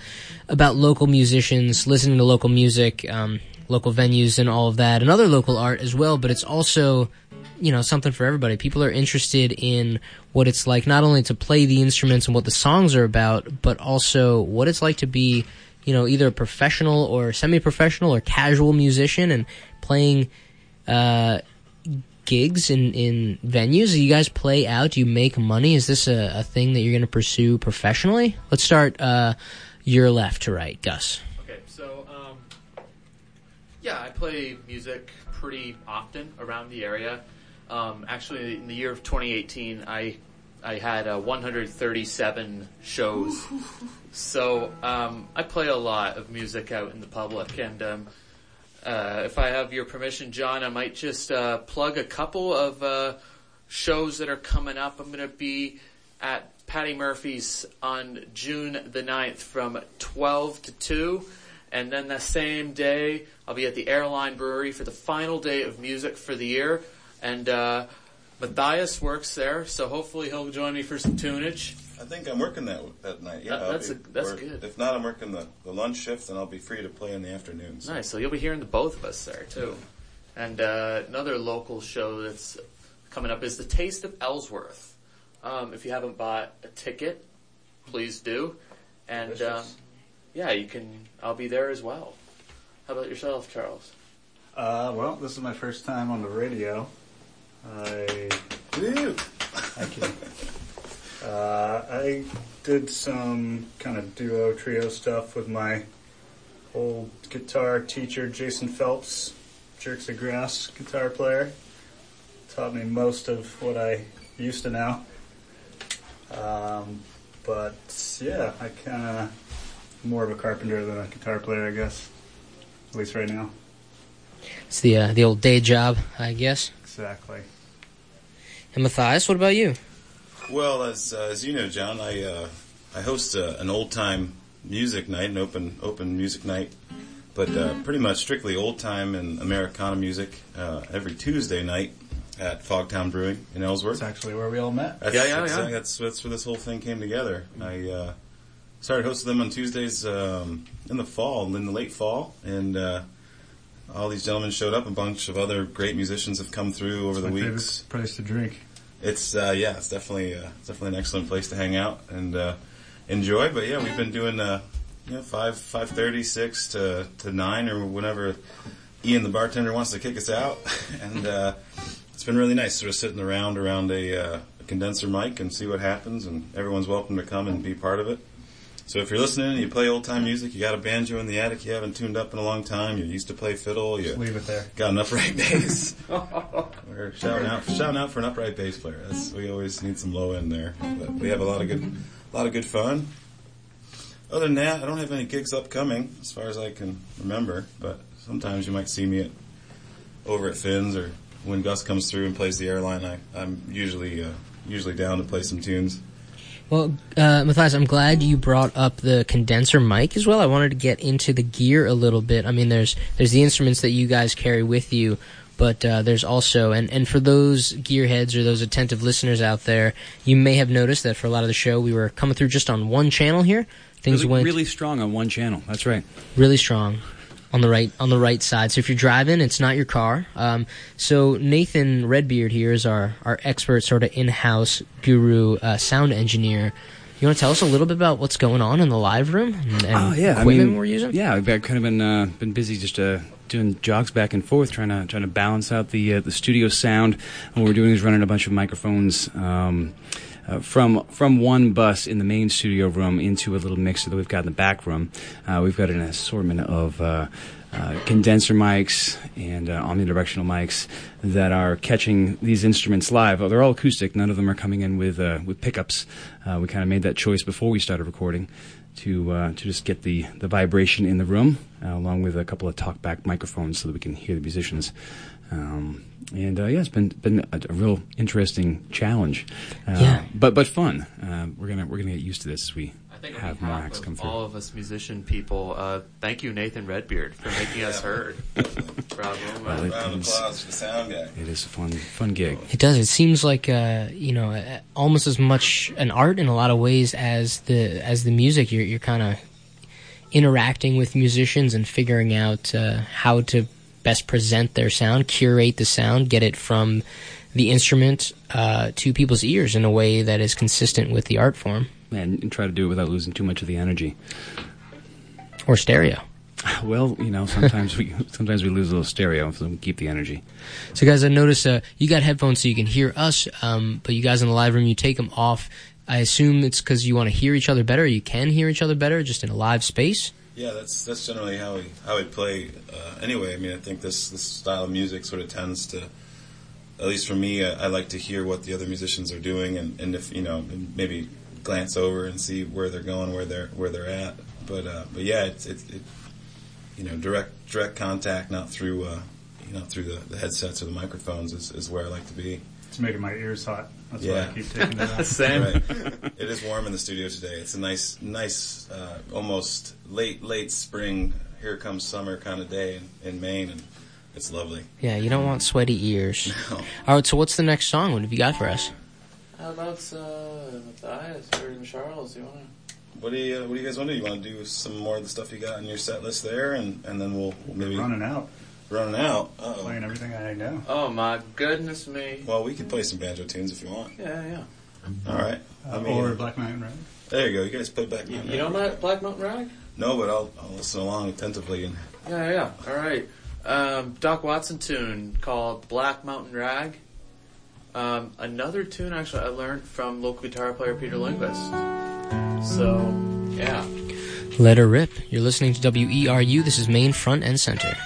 about local musicians listening to local music, um, local venues, and all of that, and other local art as well. But it's also, you know, something for everybody. People are interested in what it's like not only to play the instruments and what the songs are about, but also what it's like to be you know, either a professional or semi-professional or casual musician and playing uh, gigs in, in venues? Do you guys play out? Do you make money? Is this a, a thing that you're going to pursue professionally? Let's start uh, your left to right, Gus. Okay, so um, yeah, I play music pretty often around the area. Um, actually, in the year of 2018, I I had uh, 137 shows. so um, I play a lot of music out in the public, and um, uh, if I have your permission, John, I might just uh, plug a couple of uh, shows that are coming up. I'm going to be at Paddy Murphy's on June the 9th from 12 to 2. And then the same day, I'll be at the Airline Brewery for the final day of music for the year. And uh, Matthias works there, so hopefully he'll join me for some tunage. I think I'm working that that night. Yeah, That- I'll that's be- a- that's or good. If not, I'm working the, the lunch shift, and I'll be free to play in the afternoons. Nice. So you'll be hearing the both of us there too. And uh, another local show that's coming up is the Taste of Ellsworth. Um, if you haven't bought a ticket, please do. And um, Delicious. yeah, you can. I'll be there as well. How about yourself, Charles? Uh, well, this is my first time on the radio. I. Thank you. Uh, I did some kind of duo trio stuff with my old guitar teacher, Jason Phelps, Jerks of Grass guitar player. Taught me most of what I used to know. Um, but yeah, I kind of more of a carpenter than a guitar player, I guess. At least right now. It's the uh, the old day job, I guess. Exactly. And Matthias, what about you? Well, as uh, as you know, John, I uh, I host uh, an old time music night, an open open music night, but uh, pretty much strictly old time and Americana music uh, every Tuesday night at Fogtown Brewing in Ellsworth. That's actually where we all met. That's, Yeah, yeah, that's, yeah. That's that's where this whole thing came together. I uh, started hosting them on Tuesdays um, in the fall, in the late fall, and uh, all these gentlemen showed up. A bunch of other great musicians have come through over the My weeks. favorite place to drink. It's uh, yeah, it's definitely uh, it's definitely an excellent place to hang out and uh, enjoy. But yeah, we've been doing uh, you know five five thirty six to to nine or whenever Ian the bartender wants to kick us out, and uh, it's been really nice sort of sitting around around a, uh, a condenser mic and see what happens, and everyone's welcome to come and be part of it. So if you're listening and you play old time music, you got a banjo in the attic you haven't tuned up in a long time, you used to play fiddle, you Just leave it there. got an upright bass. We're shouting out, shouting out for an upright bass player. That's, we always need some low end there, but we have a lot of good, a lot of good fun. Other than that, I don't have any gigs upcoming as far as I can remember. But sometimes you might see me at over at Finn's or when Gus comes through and plays the airline. I, I'm usually uh, usually down to play some tunes. Well, uh, Matthias, I'm glad you brought up the condenser mic as well. I wanted to get into the gear a little bit. I mean, there's there's the instruments that you guys carry with you, but uh, there's also and and for those gearheads or those attentive listeners out there, you may have noticed that for a lot of the show we were coming through just on one channel here. Things really, went really strong on one channel. That's right. really strong on the right on the right side. So if you're driving, it's not your car. Um, so Nathan Redbeard here is our our expert, sort of in-house guru, uh, sound engineer. You want to tell us a little bit about what's going on in the live room and, and oh yeah, equipment I mean, we're using? Yeah, I've kind of been uh, been busy just uh, doing jogs back and forth, trying to trying to balance out the uh, the studio sound. And what we're doing is running a bunch of microphones. Um, uh, from from one bus in the main studio room into a little mixer that we've got in the back room, uh, we've got an assortment of uh, uh, condenser mics and uh, omnidirectional mics that are catching these instruments live. Oh, they're all acoustic. None of them are coming in with with pickups. We kind of made that choice before we started recording to uh, to just get the, the vibration in the room, uh, along with a couple of talkback microphones so that we can hear the musicians. Um, and uh, yeah, it's been been a, a real interesting challenge, uh, Yeah. but but fun. Uh, we're gonna we're gonna get used to this as we I think have more acts come through. all of us musician people, uh, thank you, Nathan Redbeard, for making us heard. Bravo. Well, it Round of is- applause for the sound guy. It is a fun fun gig. It does. It seems like uh, you know uh, almost as much an art in a lot of ways as the as the music. You're you're kind of interacting with musicians and figuring out uh, how to best present their sound, curate the sound, get it from the instrument uh, to people's ears in a way that is consistent with the art form. And, try to do it without losing too much of the energy. or stereo. Well, you know, sometimes we sometimes we lose a little stereo, so we keep the energy. So, guys, I noticed uh, you got headphones so you can hear us, um, but you guys in the live room, you take them off. I assume it's because you want to hear each other better. You can hear each other better just in a live space. Yeah, that's that's generally how we how we play. Uh, anyway, I mean, I think this this style of music sort of tends to, at least for me, I, I like to hear what the other musicians are doing, and, and if you know, maybe glance over and see where they're going, where they're where they're at. But uh, but yeah, it's it, it you know direct direct contact, not through uh, you know through the, the headsets or the microphones, is, is where I like to be. It's making my ears hot. That's yeah. why I keep taking it out. Right. It is warm in the studio today. It's a nice, nice, uh, almost late, late spring. Here comes summer kind of day in, in Maine, and it's lovely. Yeah, you don't want sweaty ears. No. All right, so what's the next song? What have you got for us? How about uh, Matthias or Charles? You wanna? What do you uh, What do you guys want to do? You want to do some more of the stuff you got in your set list there, and, and then we'll, we'll maybe running out. Running out. Uh-oh. Playing everything I know. Oh my goodness me! Well, we could play some banjo tunes if you want. Yeah, yeah. All right. Uh, Let me- or Black Mountain Rag. There you go. You guys play back. You, you know my Black Mountain Rag? No, but I'll, I'll listen along attentively. And Yeah, yeah. All right. Um, Doc Watson tune called Black Mountain Rag. Um, another tune actually I learned from local guitar player Peter Lindquist. So, yeah. Let her rip. You're listening to WERU. This is Maine Front and Center.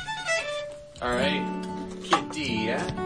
All right. Kid D, yeah?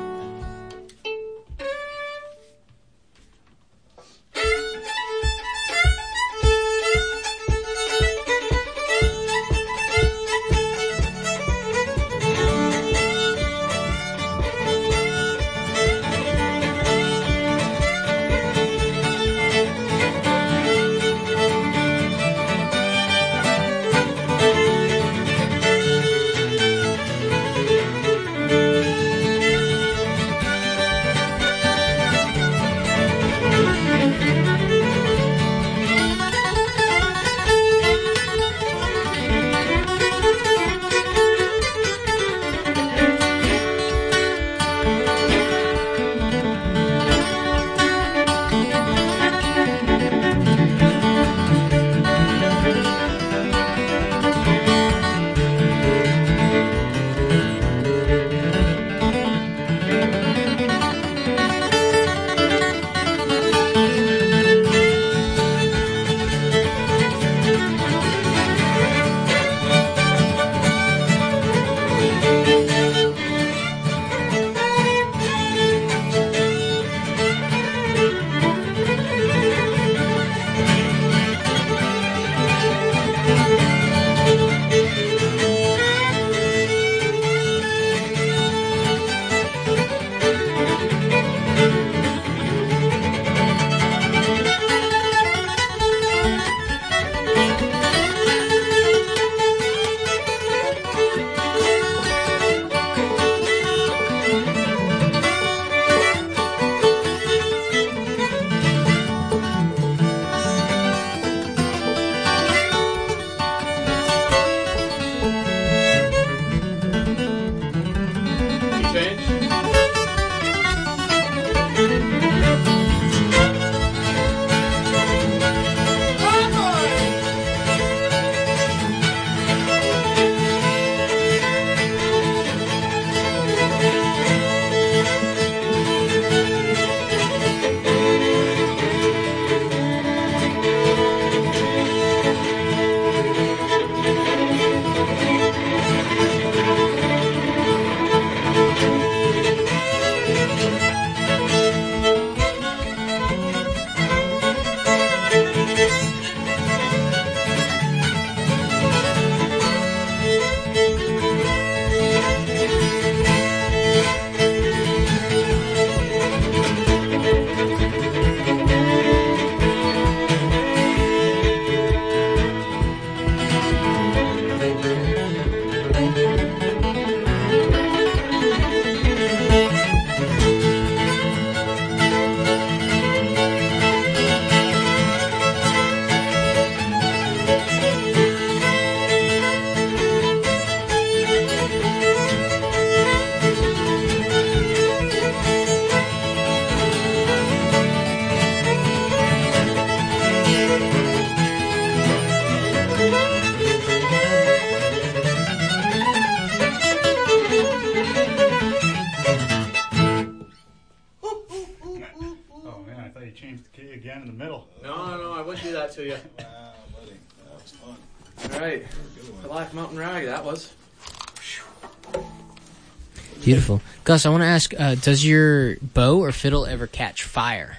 Gus, I want to ask, uh, does your bow or fiddle ever catch fire?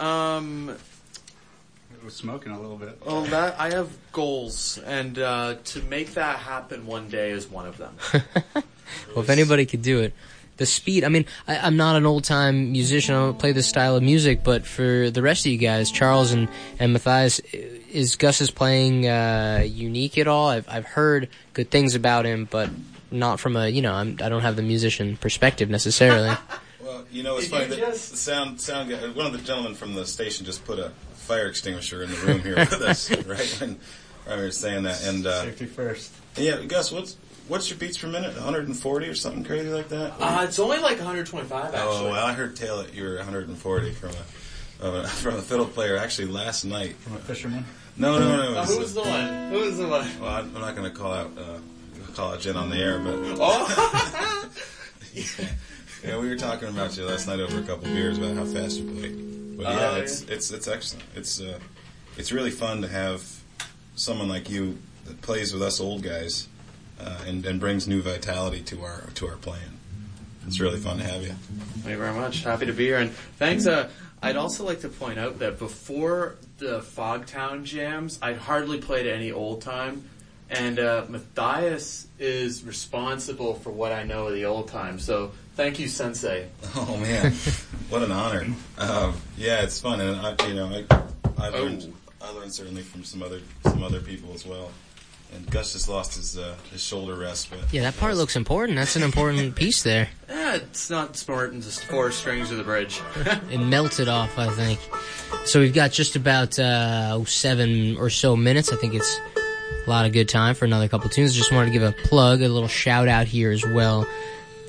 Um, It was smoking a little bit. well, that I have goals, and uh, to make that happen one day is one of them. Well, if anybody could do it, the speed. I mean, I, I'm not an old time musician. I don't play this style of music, but for the rest of you guys, Charles and and Matthias, is Gus's playing uh, unique at all? I've I've heard good things about him, but not from a you know I'm, I don't have the musician perspective necessarily. Well, you know, it's Did funny that just- the sound sound guy, one of the gentlemen from the station just put a fire extinguisher in the room here with us, right when, when we were saying that. And uh, Safety first. yeah, Gus, what's what's your beats per minute? 140 or something crazy like that? Uh, it's only like 125 actually. Oh, well, I heard tell it you were 140 from a, of a from a fiddle player actually last night. From a fisherman? No, no, no. it Uh, who was the one? Who was the one? Well, I'm I'm not going to call out uh, call out Jen on the air, but Oh, yeah, yeah, we were talking about you last night over a couple beers about how fast you play. But yeah, Oh, it's it's it's excellent. It's uh, it's really fun to have someone like you that plays with us old guys uh, and and brings new vitality to our to our playing. It's really fun to have you. Thank you very much. Happy to be here, and thanks. Uh, I'd also like to point out that before the Fogtown jams, I'd hardly played any old time, and uh, Matthias is responsible for what I know of the old time. So thank you, Sensei. Oh man, what an honor! Um, yeah, it's fun, and I, you know, I, I learned I learned certainly from some other some other people as well. And Gus just lost his uh, his shoulder rest, but yeah, that part looks important. That's an important piece there. Eh, it's not smart and just four strings of the bridge. It melted off, I think. So we've got just about uh, oh, seven or so minutes. I think it's a lot of good time for another couple tunes. Just wanted to give a plug, a little shout out here as well.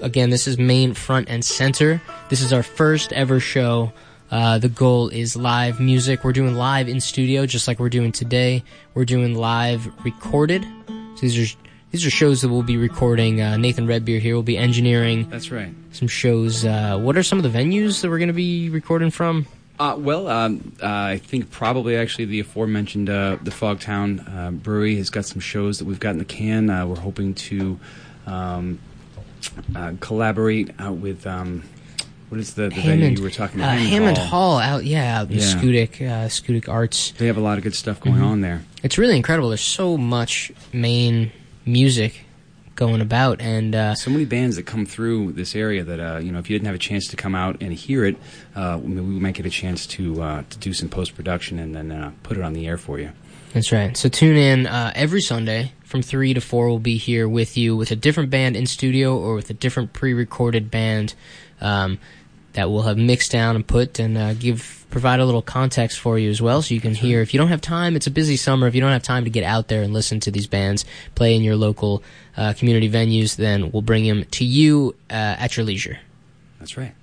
Again, this is Maine front and center. This is our first ever show. Uh, the goal is live music. We're doing live in studio, just like we're doing today. We're doing live recorded. So these are these are shows that we'll be recording. Uh, Nathan Redbeard here will be engineering. That's right. Some shows. Uh, what are some of the venues that we're going to be recording from? Uh, well, um, uh, I think probably actually the aforementioned uh, the Fogtown uh, Brewery has got some shows that we've got in the can. Uh, we're hoping to um, uh, collaborate out with um, what is the, the venue you were talking about? Hammond Hall. out, yeah, out Yeah. Schoodic, uh, Schoodic Arts. They have a lot of good stuff going Mhm. on there. It's really incredible. There's so much Maine music going about, and uh, so many bands that come through this area that uh, you know if you didn't have a chance to come out and hear it, uh, we we might get a chance to uh, to do some post production and then uh, put it on the air for you. That's right. So tune in uh, every Sunday from 3 to 4. We'll be here with you with a different band in studio or with a different pre recorded band um, that we'll have mixed down and put and uh, give provide a little context for you as well so you can hear. If you don't have time, it's a busy summer. If you don't have time to get out there and listen to these bands play in your local uh, community venues, then we'll bring them to you uh, at your leisure. That's right.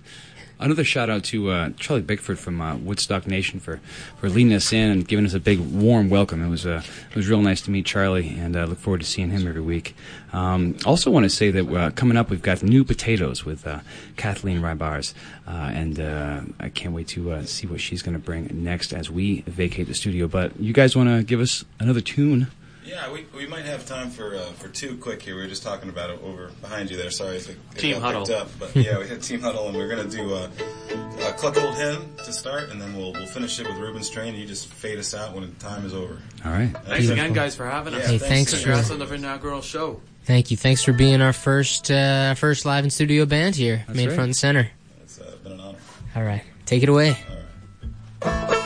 Another shout out to uh, Charlie Bickford from uh, Woodstock Nation for, for leading us in and giving us a big warm welcome. It was uh, it was real nice to meet Charlie, and I uh, look forward to seeing him every week. Um, also, want to say that uh, coming up, we've got new potatoes with uh, Kathleen Rybars, and I can't wait to see what she's going to bring next as we vacate the studio. But you guys want to give us another tune? Yeah, we, we might have time for uh, for two quick here. We were just talking about it over behind you there. Sorry if it, it Team got huddle. picked up, but yeah, we had team huddle, and we're gonna do a, a cluck old hen to start, and then we'll we'll finish it with Reuben's train. And you just fade us out when the time is over. All right. Thanks again, guys, for having us. Yeah, Hey, thanks for- Congrats on the inaugural show. Thank you. Thanks for being our first uh, first live in studio band here, That's main right. front and center. It's uh, been an honor. All right, take it away. Thank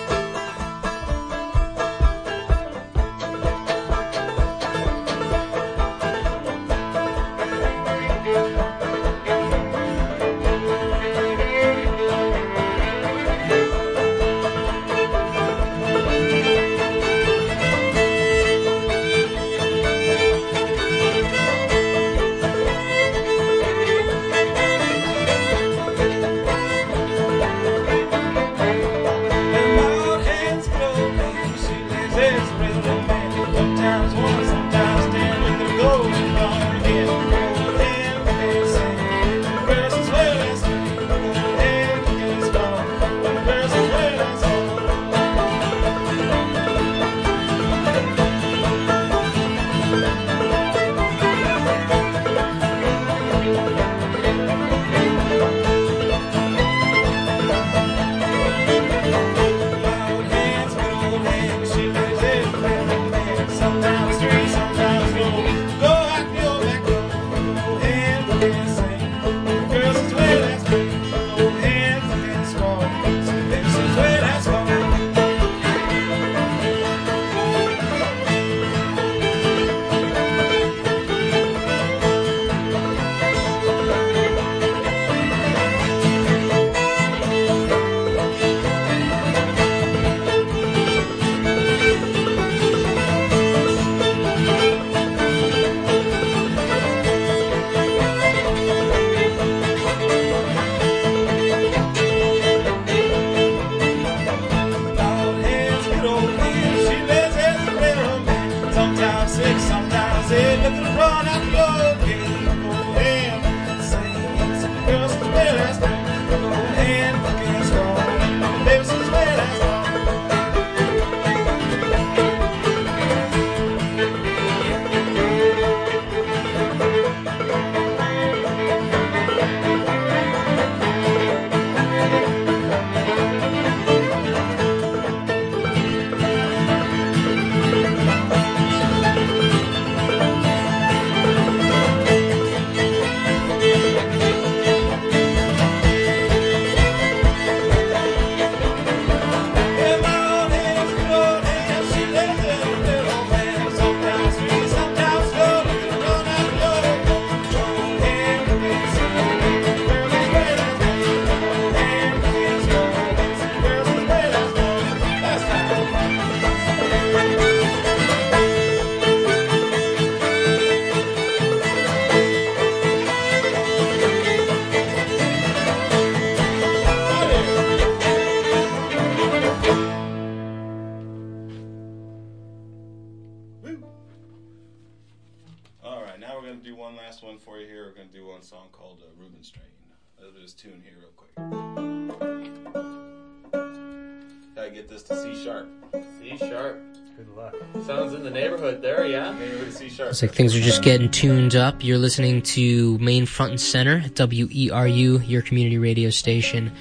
Neighborhood C sharp. It's like things are just getting tuned up. You're listening to Maine Front and Center, WERU, your community radio station.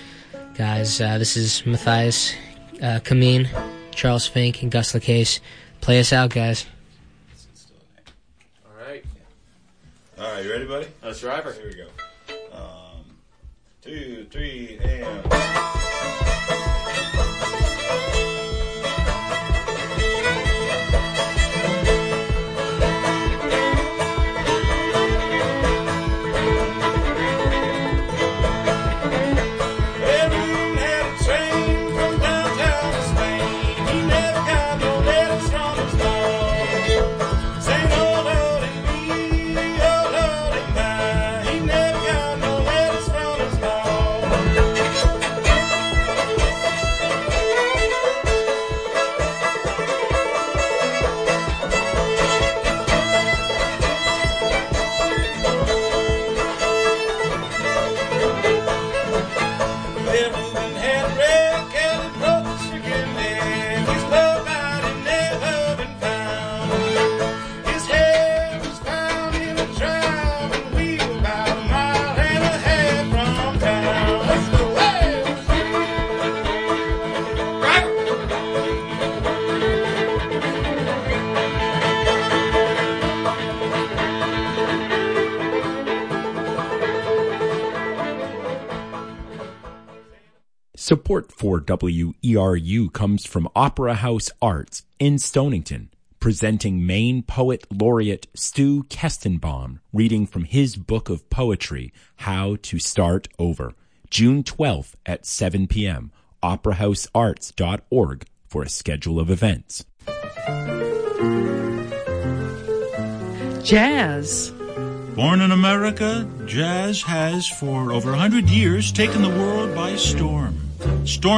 Guys, uh, this is Matthias uh, Kameen, Charles Fink, and Gus Lacasse. Play us out, guys. All right. All right, you ready, buddy? Let's drive her. Here we go. Um, two, three, and. Support for WERU comes from Opera House Arts in Stonington, presenting Maine Poet Laureate Stu Kestenbaum reading from his book of poetry, How to Start Over, June 12th at 7 p.m. operahousearts.org for a schedule of events. Jazz. Born in America, jazz has for over a hundred years taken the world by storm. Storm